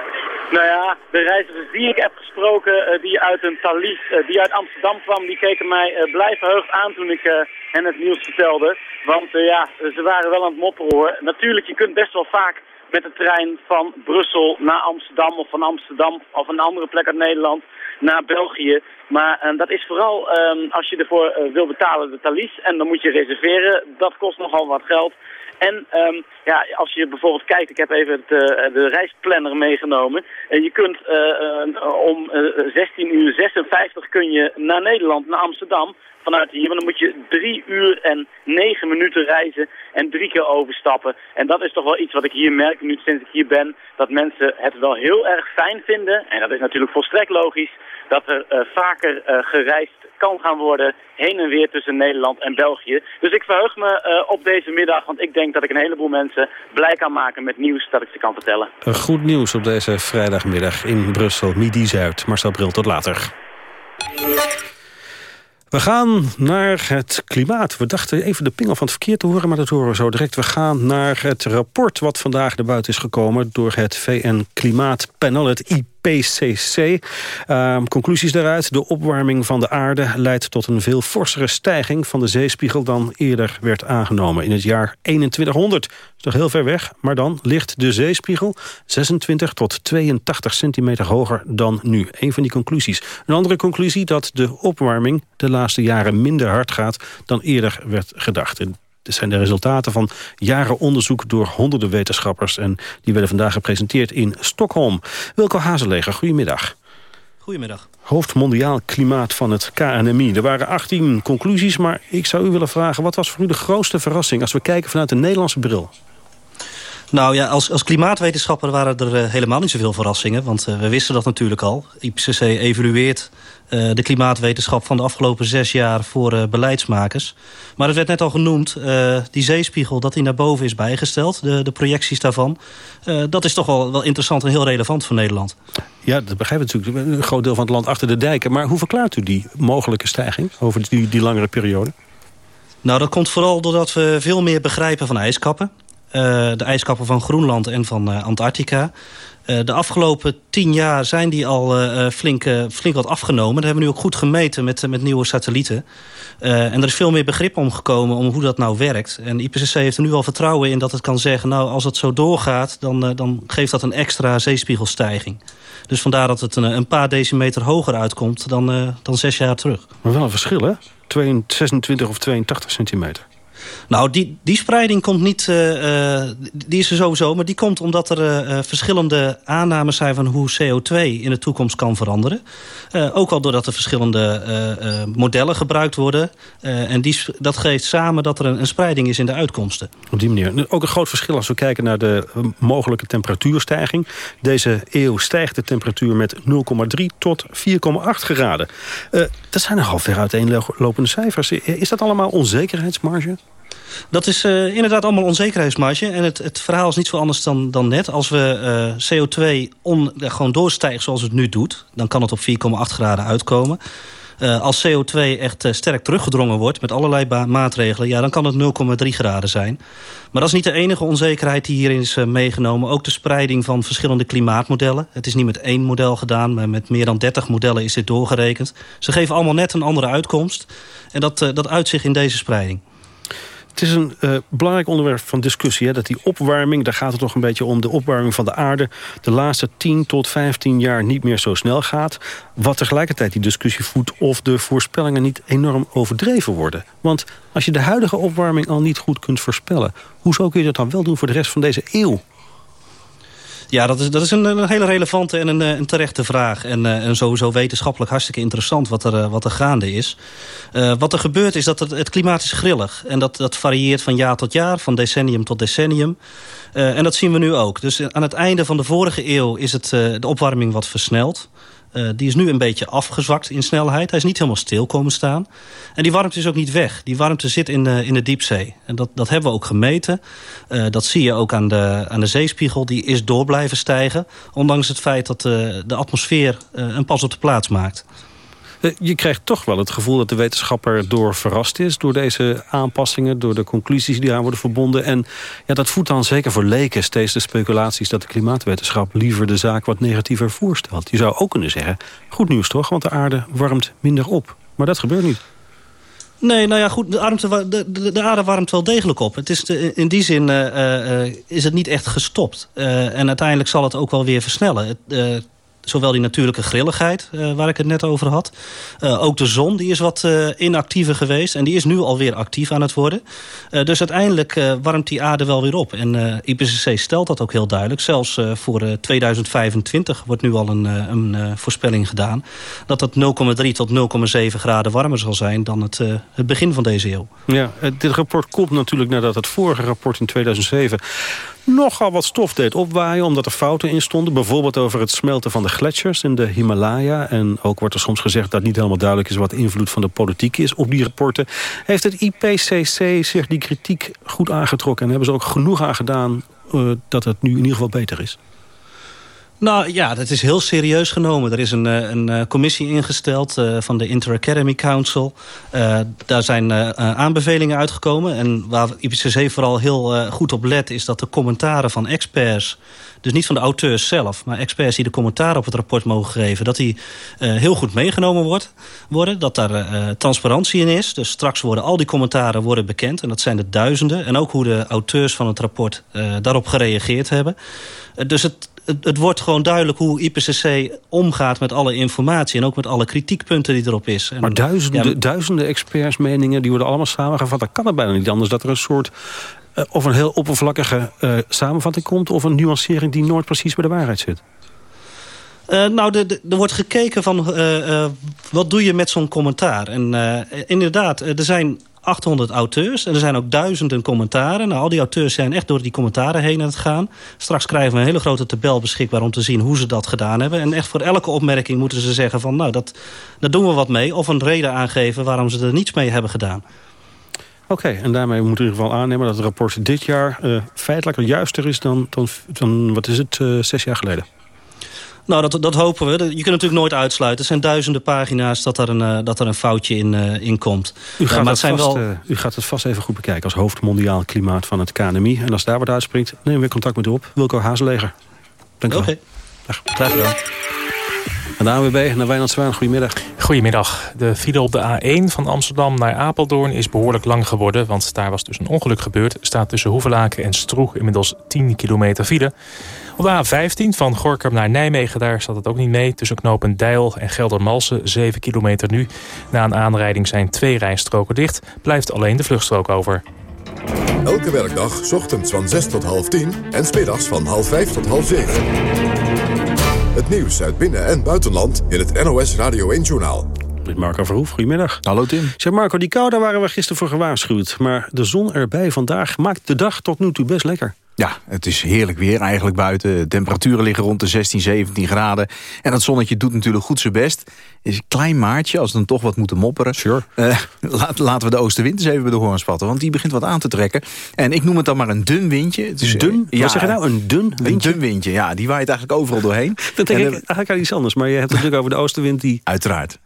Nou ja, de reizigers die ik heb gesproken, uh, die uit een Thalys, uh, die uit Amsterdam kwam, die keken mij uh, blij verheugd aan toen ik hen het nieuws vertelde. Want ja, ze waren wel aan het mopperen hoor. Natuurlijk, je kunt best wel vaak met de trein van Brussel naar Amsterdam of van Amsterdam of een andere plek uit Nederland naar België. Maar dat is vooral ehm, als je ervoor wil betalen de Thalys en dan moet je reserveren. Dat kost nogal wat geld. En um, ja, als je bijvoorbeeld kijkt, ik heb even het, uh, de reisplanner meegenomen. En je kunt uh, om 16 uur 56 kun je naar Nederland, naar Amsterdam vanuit hier. Maar dan moet je drie uur en negen minuten reizen en drie keer overstappen. En dat is toch wel iets wat ik hier merk nu sinds ik hier ben. Dat mensen het wel heel erg fijn vinden. En dat is natuurlijk volstrekt logisch. Dat er vaker gereisd kan gaan worden heen en weer tussen Nederland en België. Dus ik verheug me op deze middag, want ik denk dat ik een heleboel mensen blij kan maken met nieuws dat ik ze kan vertellen. Goed nieuws op deze vrijdagmiddag in Brussel, Midi-Zuid. Marcel Bril, tot later. We gaan naar het klimaat. We dachten even de pingel van het verkeer te horen, maar dat horen we zo direct. We gaan naar het rapport wat vandaag naar buiten is gekomen... door het VN Klimaatpanel, het IP IPCC. Uh, conclusies daaruit. De opwarming van de aarde leidt tot een veel forsere stijging van de zeespiegel dan eerder werd aangenomen in het jaar 2100. Dat is toch heel ver weg, maar dan ligt de zeespiegel 26 tot 82 centimeter hoger dan nu. Een van die conclusies. Een andere conclusie dat de opwarming de laatste jaren minder hard gaat dan eerder werd gedacht. Dit zijn de resultaten van jaren onderzoek door honderden wetenschappers... en die werden vandaag gepresenteerd in Stockholm. Wilco Hazeleger, goedemiddag. Goedemiddag. Hoofd mondiaal klimaat van het KNMI. Er waren 18 conclusies, maar ik zou u willen vragen... wat was voor u de grootste verrassing als we kijken vanuit de Nederlandse bril? Nou ja, als, als klimaatwetenschapper waren er uh, helemaal niet zoveel verrassingen. Want uh, we wisten dat natuurlijk al. IPCC evalueert uh, de klimaatwetenschap van de afgelopen zes jaar voor beleidsmakers. Maar het werd net al genoemd, die zeespiegel, dat die naar boven is bijgesteld. De, de projecties daarvan. dat is toch wel, wel interessant en heel relevant voor Nederland. Ja, dat begrijp ik natuurlijk. Een groot deel van het land achter de dijken. Maar hoe verklaart u die mogelijke stijging over die, die langere periode? Nou, dat komt vooral doordat we veel meer begrijpen van ijskappen. Uh, de ijskappen van Groenland en van uh, Antarctica. Uh, de afgelopen tien jaar zijn die al flink, flink wat afgenomen. Dat hebben we nu ook goed gemeten met, met nieuwe satellieten. en er is veel meer begrip omgekomen om hoe dat nou werkt. En IPCC heeft er nu al vertrouwen in dat het kan zeggen... nou, als het zo doorgaat, dan, dan geeft dat een extra zeespiegelstijging. Dus vandaar dat het een, een paar decimeter hoger uitkomt dan, dan zes jaar terug. Maar wel een verschil, hè? 26 of 82 centimeter. Nou, die, die spreiding komt niet, uh, die is er sowieso, maar die komt omdat er uh, verschillende aannames zijn van hoe CO2 in de toekomst kan veranderen. ook al doordat er verschillende modellen gebruikt worden. en die, dat geeft samen dat er een, een, spreiding is in de uitkomsten. Op die manier. Ook een groot verschil als we kijken naar de mogelijke temperatuurstijging. Deze eeuw stijgt de temperatuur met 0,3 tot 4,8 graden. dat zijn nogal ver uiteenlopende cijfers. Is dat allemaal onzekerheidsmarge? Dat is uh, inderdaad allemaal onzekerheidsmarge. En het, het verhaal is niet zo anders dan, dan net. Als we uh, CO2 on, uh, gewoon doorstijgen zoals het nu doet... dan kan het op 4,8 graden uitkomen. als CO2 echt sterk teruggedrongen wordt met allerlei maatregelen... Ja, dan kan het 0,3 graden zijn. Maar dat is niet de enige onzekerheid die hierin is meegenomen. Ook de spreiding van verschillende klimaatmodellen. Het is niet met één model gedaan, maar met meer dan 30 modellen is dit doorgerekend. Ze geven allemaal net een andere uitkomst. En dat, dat uit zich in deze spreiding. Het is een uh, belangrijk onderwerp van discussie. Hè, dat die opwarming, daar gaat het toch een beetje om... de opwarming van de aarde de laatste 10 tot 15 jaar niet meer zo snel gaat. Wat tegelijkertijd die discussie voedt... of de voorspellingen niet enorm overdreven worden. Want als je de huidige opwarming al niet goed kunt voorspellen... hoezo kun je dat dan wel doen voor de rest van deze eeuw? Ja, dat is, dat is een, een hele relevante en een, een terechte vraag. En, uh, en sowieso wetenschappelijk hartstikke interessant wat er, uh, wat er gaande is. Wat er gebeurt is dat het, het, klimaat is grillig. En dat, dat varieert van jaar tot jaar, van decennium tot decennium. en dat zien we nu ook. Dus aan het einde van de vorige eeuw is het, de opwarming wat versneld. Uh, die is nu een beetje afgezwakt in snelheid. Hij is niet helemaal stil komen staan. En die warmte is ook niet weg. Die warmte zit in de, in de diepzee. En dat, dat hebben we ook gemeten. Uh, dat zie je ook aan de, aan de zeespiegel. Die is door blijven stijgen. Ondanks het feit dat uh, de atmosfeer een pas op de plaats maakt. Eh, je krijgt toch wel het gevoel dat de wetenschapper door verrast is... door deze aanpassingen, door de conclusies die aan worden verbonden. En ja, dat voedt dan zeker voor leken steeds de speculaties... dat de klimaatwetenschap liever de zaak wat negatiever voorstelt. Je zou ook kunnen zeggen, goed nieuws toch, want de aarde warmt minder op. Maar dat gebeurt niet. Nee, nou ja, goed, de, de, de, de, aarde warmt wel degelijk op. Het is de, in die zin uh, uh, is het niet echt gestopt. En uiteindelijk zal het ook wel weer versnellen. Zowel die natuurlijke grilligheid, uh, waar ik het net over had. Uh, ook de zon, die is wat uh, inactiever geweest. En die is nu alweer actief aan het worden. dus uiteindelijk warmt die aarde wel weer op. En IPCC stelt dat ook heel duidelijk. Zelfs voor 2025 wordt nu al een, een voorspelling gedaan. Dat het 0,3 tot 0,7 graden warmer zal zijn dan het, het begin van deze eeuw. Ja, dit rapport komt natuurlijk nadat het vorige rapport in 2007 nogal wat stof deed opwaaien... omdat er fouten in stonden. Bijvoorbeeld over het smelten van de gletsjers in de Himalaya. En ook wordt er soms gezegd dat niet helemaal duidelijk is... wat de invloed van de politiek is op die rapporten. Heeft het IPCC zich die kritiek goed aangetrokken... en hebben ze ook genoeg aan gedaan uh, dat het nu in ieder geval beter is? Nou ja, dat is heel serieus genomen. Er is een, een commissie ingesteld uh, van de Inter-Academy Council. Daar zijn aanbevelingen uitgekomen. En waar IPCC vooral heel goed op let... is dat de commentaren van experts... dus niet van de auteurs zelf... maar experts die de commentaar op het rapport mogen geven... dat die heel goed meegenomen wordt, worden. Dat daar transparantie in is. Dus straks worden al die commentaren worden bekend. En dat zijn er duizenden. En ook hoe de auteurs van het rapport daarop gereageerd hebben. dus het, het, het, wordt gewoon duidelijk hoe IPCC omgaat met alle informatie... en ook met alle kritiekpunten die erop is. En, maar duizenden, ja, duizenden expertsmeningen die worden allemaal samengevat. Dan kan het bijna niet anders dat er een soort... Uh, of een heel oppervlakkige uh, samenvatting komt... of een nuancering die nooit precies bij de waarheid zit. Uh, nou, er wordt gekeken van uh, wat doe je met zo'n commentaar. En inderdaad, er zijn 800 auteurs. En er zijn ook duizenden commentaren. Nou, al die auteurs zijn echt door die commentaren heen aan het gaan. Straks krijgen we een hele grote tabel beschikbaar om te zien hoe ze dat gedaan hebben. En echt voor elke opmerking moeten ze zeggen van... nou, dat, daar doen we wat mee. Of een reden aangeven waarom ze er niets mee hebben gedaan. Oké, en daarmee moeten we in ieder geval aannemen dat het rapport dit jaar uh, feitelijk juister is dan, dan, dan, wat is het, uh, zes jaar geleden. Nou, dat, dat hopen we. Je kunt natuurlijk nooit uitsluiten. Er zijn duizenden pagina's dat er een, uh, dat er een foutje in, uh, in komt. U gaat, uh, maar het zijn vast, wel... u gaat het vast even goed bekijken als hoofd mondiaal klimaat van het KNMI. En als daar wat uitspringt, neem weer contact met u op. Wilco Hazeleger. Dank u wel. Oké. Okay. Graag gedaan. En de ANWB naar Wijnand Zwaan, goedemiddag. Goedemiddag. De file op de A1 van Amsterdam naar Apeldoorn is behoorlijk lang geworden... want daar was dus een ongeluk gebeurd. Staat tussen Hoevelaken en Stroeg inmiddels 10 kilometer file. Op de A15 van Gorkum naar Nijmegen, daar staat het ook niet mee. Tussen knopen Deil en Geldermalsen, 7 kilometer nu. Na een aanrijding zijn twee rijstroken dicht. Blijft alleen de vluchtstrook over. Elke werkdag, ochtends van 6 tot half 10 en smiddags van half 5 tot half 7. Het nieuws uit binnen- en buitenland in het NOS Radio 1-journaal. Marco Verhoef, goedemiddag. Hallo Tim. Zeg Marco, die kou daar waren we gisteren voor gewaarschuwd. Maar de zon erbij vandaag maakt de dag tot nu toe best lekker. Ja, het is heerlijk weer eigenlijk buiten. De temperaturen liggen rond de 16, 17 graden. En dat zonnetje doet natuurlijk goed zijn best. Is een klein maartje, als we dan toch wat moeten mopperen. Sure. Uh, laat, laten we de oostenwind eens even bij de hoorn spatten. Want die begint wat aan te trekken. En ik noem het dan maar een dun windje. Het is, dun? Ja, wat zeg je nou? Een dun windje? Een dun windje, ja. Die waait eigenlijk overal doorheen. Dat denk en, ik eigenlijk aan iets anders. Maar je hebt het natuurlijk over de oostenwind die... Uiteraard.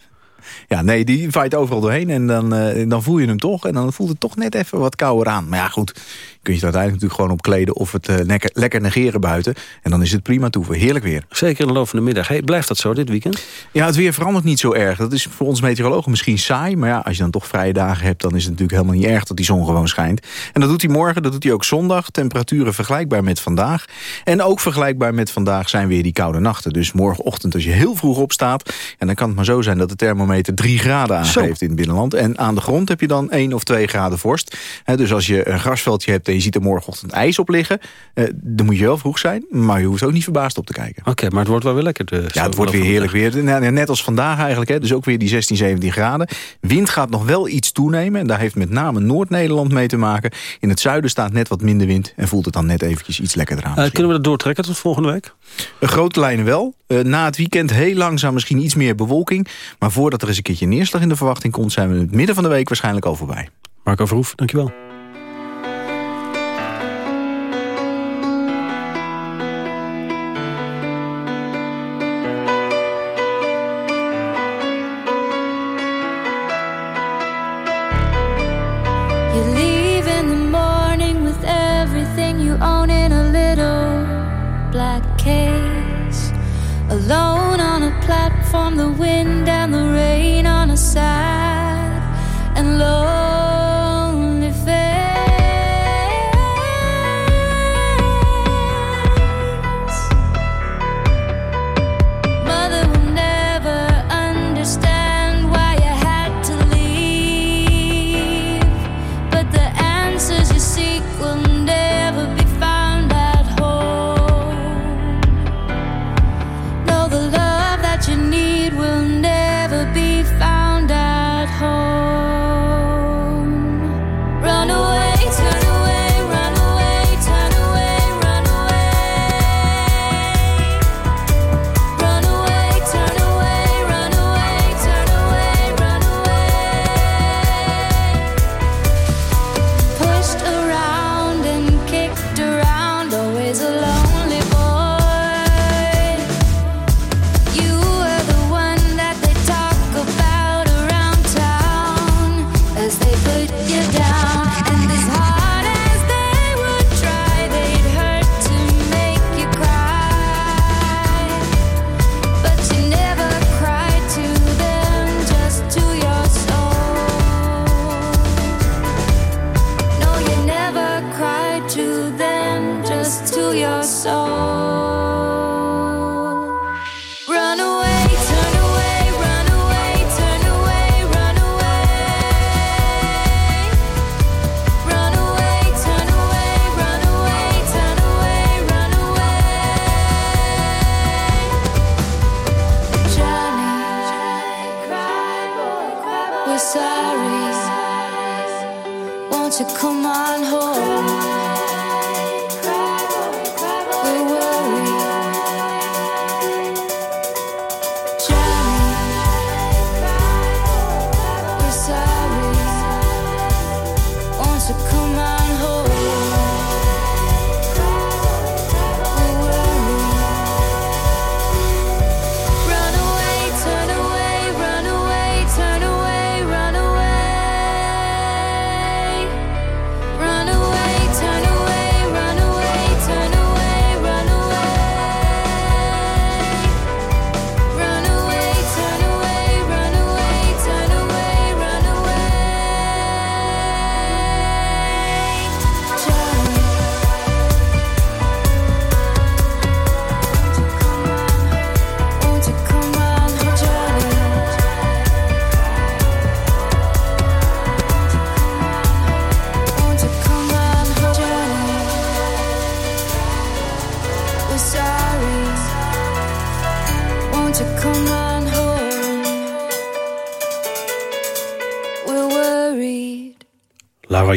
Ja, nee, die vaait overal doorheen en dan, uh, dan voel je hem toch. En dan voelt het toch net even wat kouder aan. Maar ja, goed, kun je het uiteindelijk natuurlijk gewoon opkleden... of het lekker, lekker negeren buiten. En dan is het prima toeven. Heerlijk weer. Zeker in de loop van de middag. Hey, blijft dat zo dit weekend? Ja, het weer verandert niet zo erg. Dat is voor ons meteorologen misschien saai. Maar ja, als je dan toch vrije dagen hebt... dan is het natuurlijk helemaal niet erg dat die zon gewoon schijnt. En dat doet hij morgen, dat doet hij ook zondag. Temperaturen vergelijkbaar met vandaag. En ook vergelijkbaar met vandaag zijn weer die koude nachten. Dus morgenochtend als je heel vroeg opstaat... en dan kan het maar zo zijn dat de thermometer 3 graden aangeeft in het binnenland. En aan de grond heb je dan 1 of 2 graden vorst. dus als je een grasveldje hebt je ziet er morgenochtend ijs op liggen... Eh, dan moet je wel vroeg zijn, maar je hoeft ook niet verbaasd op te kijken. Oké, maar het wordt wel weer lekker. Dus ja, het wordt weer heerlijk weer. Net als vandaag eigenlijk, hè, dus ook weer die 16, 17 graden. Wind gaat nog wel iets toenemen en daar heeft met name Noord-Nederland mee te maken. In het zuiden staat net wat minder wind en voelt het dan net eventjes iets lekkerder aan. Uh, kunnen we dat doortrekken tot volgende week? Een grote lijnen wel. Uh, na het weekend heel langzaam misschien iets meer bewolking. Maar voordat er eens een keertje neerslag in de verwachting komt... zijn we in het midden van de week waarschijnlijk al voorbij. Marco Verhoef, dankjewel. Alone on a platform, the wind and the rain on a sad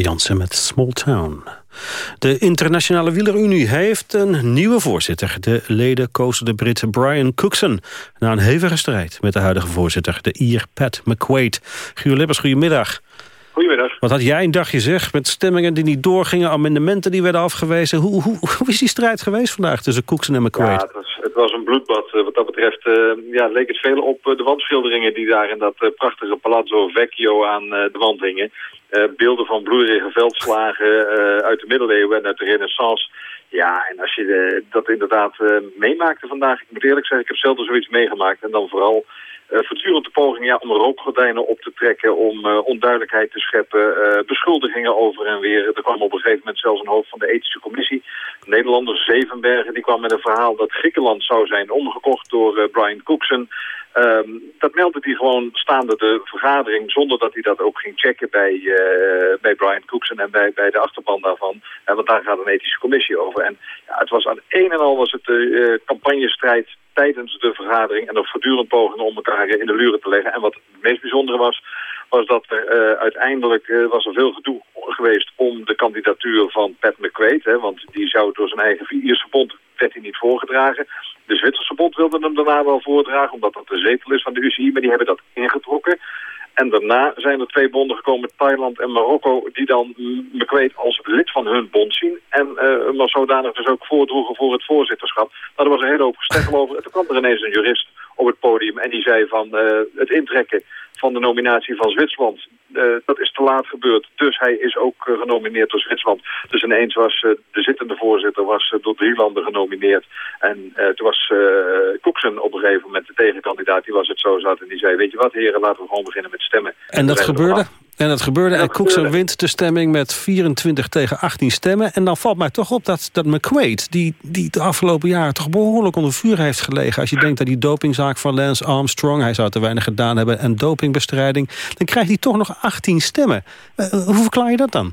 Jansen met Small Town. De Internationale Wielerunie heeft een nieuwe voorzitter. De leden kozen de Brit Brian Cookson... na een hevige strijd met de huidige voorzitter, de Ier Pat McQuaid. Gio Lippers, goedemiddag. Goedemiddag. Wat had jij een dagje zeg, met stemmingen die niet doorgingen... amendementen die werden afgewezen. Hoe, hoe, hoe is die strijd geweest vandaag tussen Cookson en McQuaid? Ja, het was, het was een bloedbad. wat dat betreft ja, leek het veel op de wandschilderingen die daar in dat prachtige Palazzo Vecchio aan de wand hingen. beelden van bloederige veldslagen uit de middeleeuwen en uit de renaissance. Ja, en als je dat inderdaad meemaakte vandaag, ik moet eerlijk zeggen, ik heb zelden zoiets meegemaakt. En dan vooral voortdurend de poging ja, om rookgordijnen op te trekken, om uh, onduidelijkheid te scheppen, uh, beschuldigingen over en weer. Er kwam op een gegeven moment zelfs een hoofd van de ethische commissie, Nederlander Zevenbergen, die kwam met een verhaal dat Griekenland zou zijn omgekocht door Brian Cookson. Um, dat meldde hij gewoon staande de vergadering, zonder dat hij dat ook ging checken bij, bij Brian Cookson en bij, bij de achterban daarvan. want daar gaat een ethische commissie over. En ja, het was aan een en al was het de campagnestrijd tijdens de vergadering en er voortdurend pogingen om elkaar in de luren te leggen. En wat het meest bijzondere was, was dat er uh, uiteindelijk uh, was er veel gedoe geweest om de kandidatuur van Pat McQuaid. Hè, want die zou door zijn eigen Ierse bond werd hij niet voorgedragen. De Zwitserse bond wilde hem daarna wel voordragen, omdat dat de zetel is van de UCI, maar die hebben dat ingetrokken. En daarna zijn er twee bonden gekomen, Thailand en Marokko, die dan McQuaid als lid van hun bond zien. En uh, maar zodanig dus ook voordroegen voor het voorzitterschap. Maar er was een hele hoop gestekkel over. En toen kwam er ineens een jurist op het podium en die zei van uh, het intrekken van de nominatie van Zwitserland. Uh, dat is te laat gebeurd, dus hij is ook uh, genomineerd door Zwitserland. Dus ineens was uh, de zittende voorzitter was, door drie landen genomineerd. En toen was Cookson op een gegeven moment de tegenkandidaat, die was het zo zat. En die zei, weet je wat heren, laten we gewoon beginnen met stemmen. En, en dat gebeurde? En dat gebeurde. En Cookson wint de stemming met 24 tegen 18 stemmen. En dan valt mij toch op dat, dat McQuaid, die, die de afgelopen jaren toch behoorlijk onder vuur heeft gelegen. Als je denkt aan die dopingzaak van Lance Armstrong. Hij zou te weinig gedaan hebben. En dopingbestrijding. Dan krijgt hij toch nog 18 stemmen. Uh, hoe verklaar je dat dan?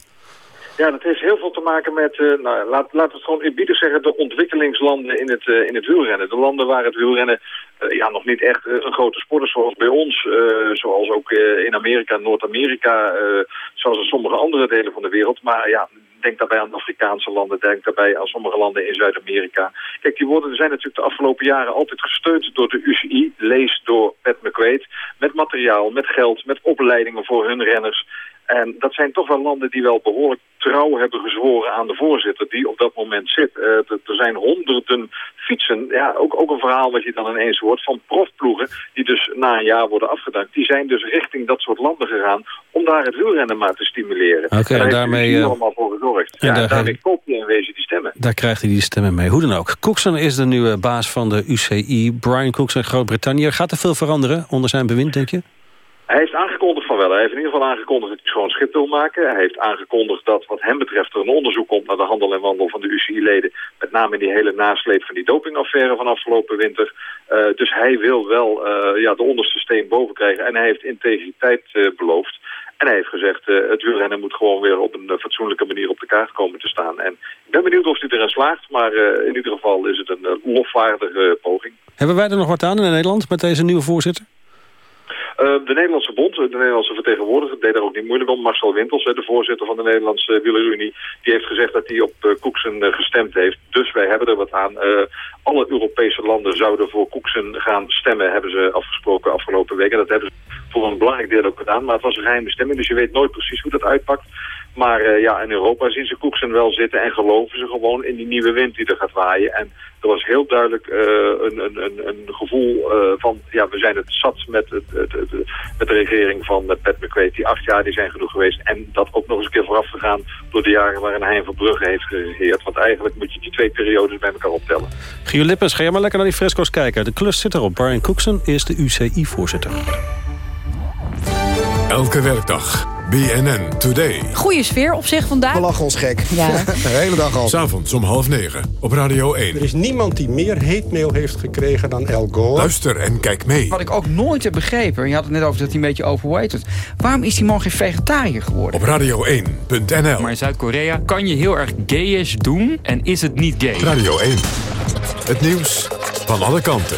Ja, dat heeft heel veel te maken met, uh, nou, laat, laten we het gewoon eerbiedig zeggen, de ontwikkelingslanden in het, uh, in het wielrennen. De landen waar het wielrennen uh, ja, nog niet echt een grote sport is zoals bij ons. zoals ook in Amerika, Noord-Amerika, zoals in sommige andere delen van de wereld. Maar ja, denk daarbij aan Afrikaanse landen, denk daarbij aan sommige landen in Zuid-Amerika. Kijk, die worden zijn natuurlijk de afgelopen jaren altijd gesteund door de UCI, lees door Pat McQuaid, met materiaal, met geld, met opleidingen voor hun renners. En dat zijn toch wel landen die wel behoorlijk trouw hebben gezworen aan de voorzitter die op dat moment zit. Uh, er zijn honderden fietsen, ja, ook, ook een verhaal wat je dan ineens hoort, van profploegen die dus na een jaar worden afgedankt. Die zijn dus richting dat soort landen gegaan om daar het wielrennen maar te stimuleren. Oké, okay, en daarmee... Uh, allemaal voor gezorgd. En ja, daar daarmee koopt hij in wezen die stemmen. Daar krijgt hij die stemmen mee. Hoe dan ook. Cookson is de nieuwe baas van de UCI. Brian Cookson, Groot-Brittannië. Gaat er veel veranderen onder zijn bewind, denk je? Hij heeft aangekondigd van wel. Hij heeft in ieder geval aangekondigd dat hij schoon schip wil maken. Hij heeft aangekondigd dat wat hem betreft er een onderzoek komt naar de handel en wandel van de UCI-leden. Met name in die hele nasleep van die dopingaffaire van afgelopen winter. Uh, dus hij wil wel uh, ja, de onderste steen boven krijgen. En hij heeft integriteit uh, beloofd. En hij heeft gezegd, het wielrennen moet gewoon weer op een fatsoenlijke manier op de kaart komen te staan. En ik ben benieuwd of hij erin slaagt, maar in ieder geval is het een lofwaardige poging. Hebben wij er nog wat aan in Nederland met deze nieuwe voorzitter? Uh, de Nederlandse bond, de Nederlandse vertegenwoordiger, deed daar ook niet moeilijk om. Marcel Wintels, de voorzitter van de Nederlandse Wielerunie, die heeft gezegd dat hij op uh, Koeksen uh, gestemd heeft. Dus wij hebben er wat aan. alle Europese landen zouden voor Koeksen gaan stemmen, hebben ze afgesproken afgelopen week. En dat hebben ze voor een belangrijk deel ook gedaan. Maar het was een geheime stemming, dus je weet nooit precies hoe dat uitpakt. Maar ja, in Europa zien ze Koeksen wel zitten en geloven ze gewoon in die nieuwe wind die er gaat waaien. En er was heel duidelijk uh, een, een, een, een, gevoel uh, van, ja, we zijn het zat met, het, het, met de regering van Pat McQuaid. Die acht jaar die zijn genoeg geweest. En dat ook nog eens een keer vooraf gegaan door de jaren waarin hij in Verbrugge heeft geregeerd. Want eigenlijk moet je die twee periodes bij elkaar optellen. Gio Lippens, ga je maar lekker naar die fresco's kijken. De klus zit erop. Brian Cookson is de UCI-voorzitter. Elke werkdag BNN Today. Goeie sfeer op zich vandaag. We lachen ons gek. Ja. de hele dag al. S'avonds om half negen op Radio 1. Er is niemand die meer hate heeft gekregen dan El Gore. Luister en kijk mee. Wat ik ook nooit heb begrepen, je had het net over dat hij een beetje overweight was. Waarom is die man geen vegetariër geworden? Op radio1.nl. Maar in Zuid-Korea kan je heel erg gayish doen en is het niet gay. Radio 1. Het nieuws van alle kanten.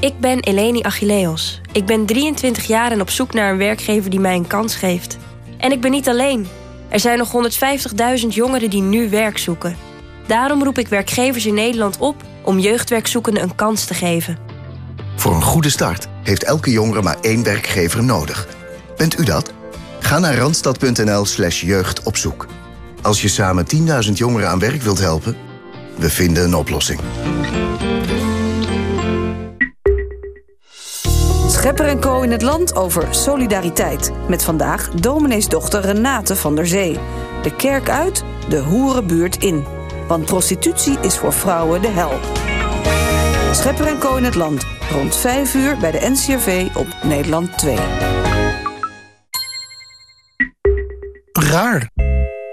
Ik ben Eleni Achilleos. Ik ben 23 jaar en op zoek naar een werkgever die mij een kans geeft. En ik ben niet alleen. Er zijn nog 150.000 jongeren die nu werk zoeken. Daarom roep ik werkgevers in Nederland op om jeugdwerkzoekenden een kans te geven. Voor een goede start heeft elke jongere maar één werkgever nodig. Bent u dat? Ga naar randstad.nl slash jeugdopzoek. Als je samen 10.000 jongeren aan werk wilt helpen, we vinden een oplossing. Schepper en Co in het land over solidariteit. Met vandaag domineesdochter Renate van der Zee. De kerk uit, de hoerenbuurt in. Want prostitutie is voor vrouwen de hel. Schepper en Co in het land. Rond 5 uur bij de NCRV op Nederland 2. Raar.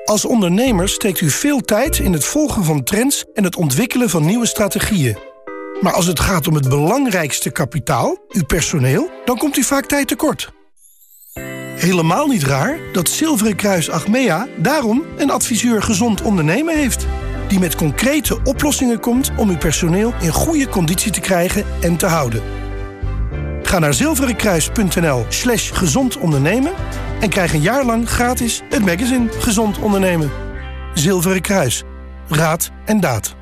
Als ondernemer steekt u veel tijd in het volgen van trends en het ontwikkelen van nieuwe strategieën. Maar als het gaat om het belangrijkste kapitaal, uw personeel, dan komt u vaak tijd tekort. Helemaal niet raar dat Zilveren Kruis Achmea daarom een adviseur gezond ondernemen heeft. Die met concrete oplossingen komt om uw personeel in goede conditie te krijgen en te houden. Ga naar zilverenkruis.nl slash gezond ondernemen en krijg een jaar lang gratis het magazine Gezond Ondernemen. Zilveren Kruis. Raad en daad.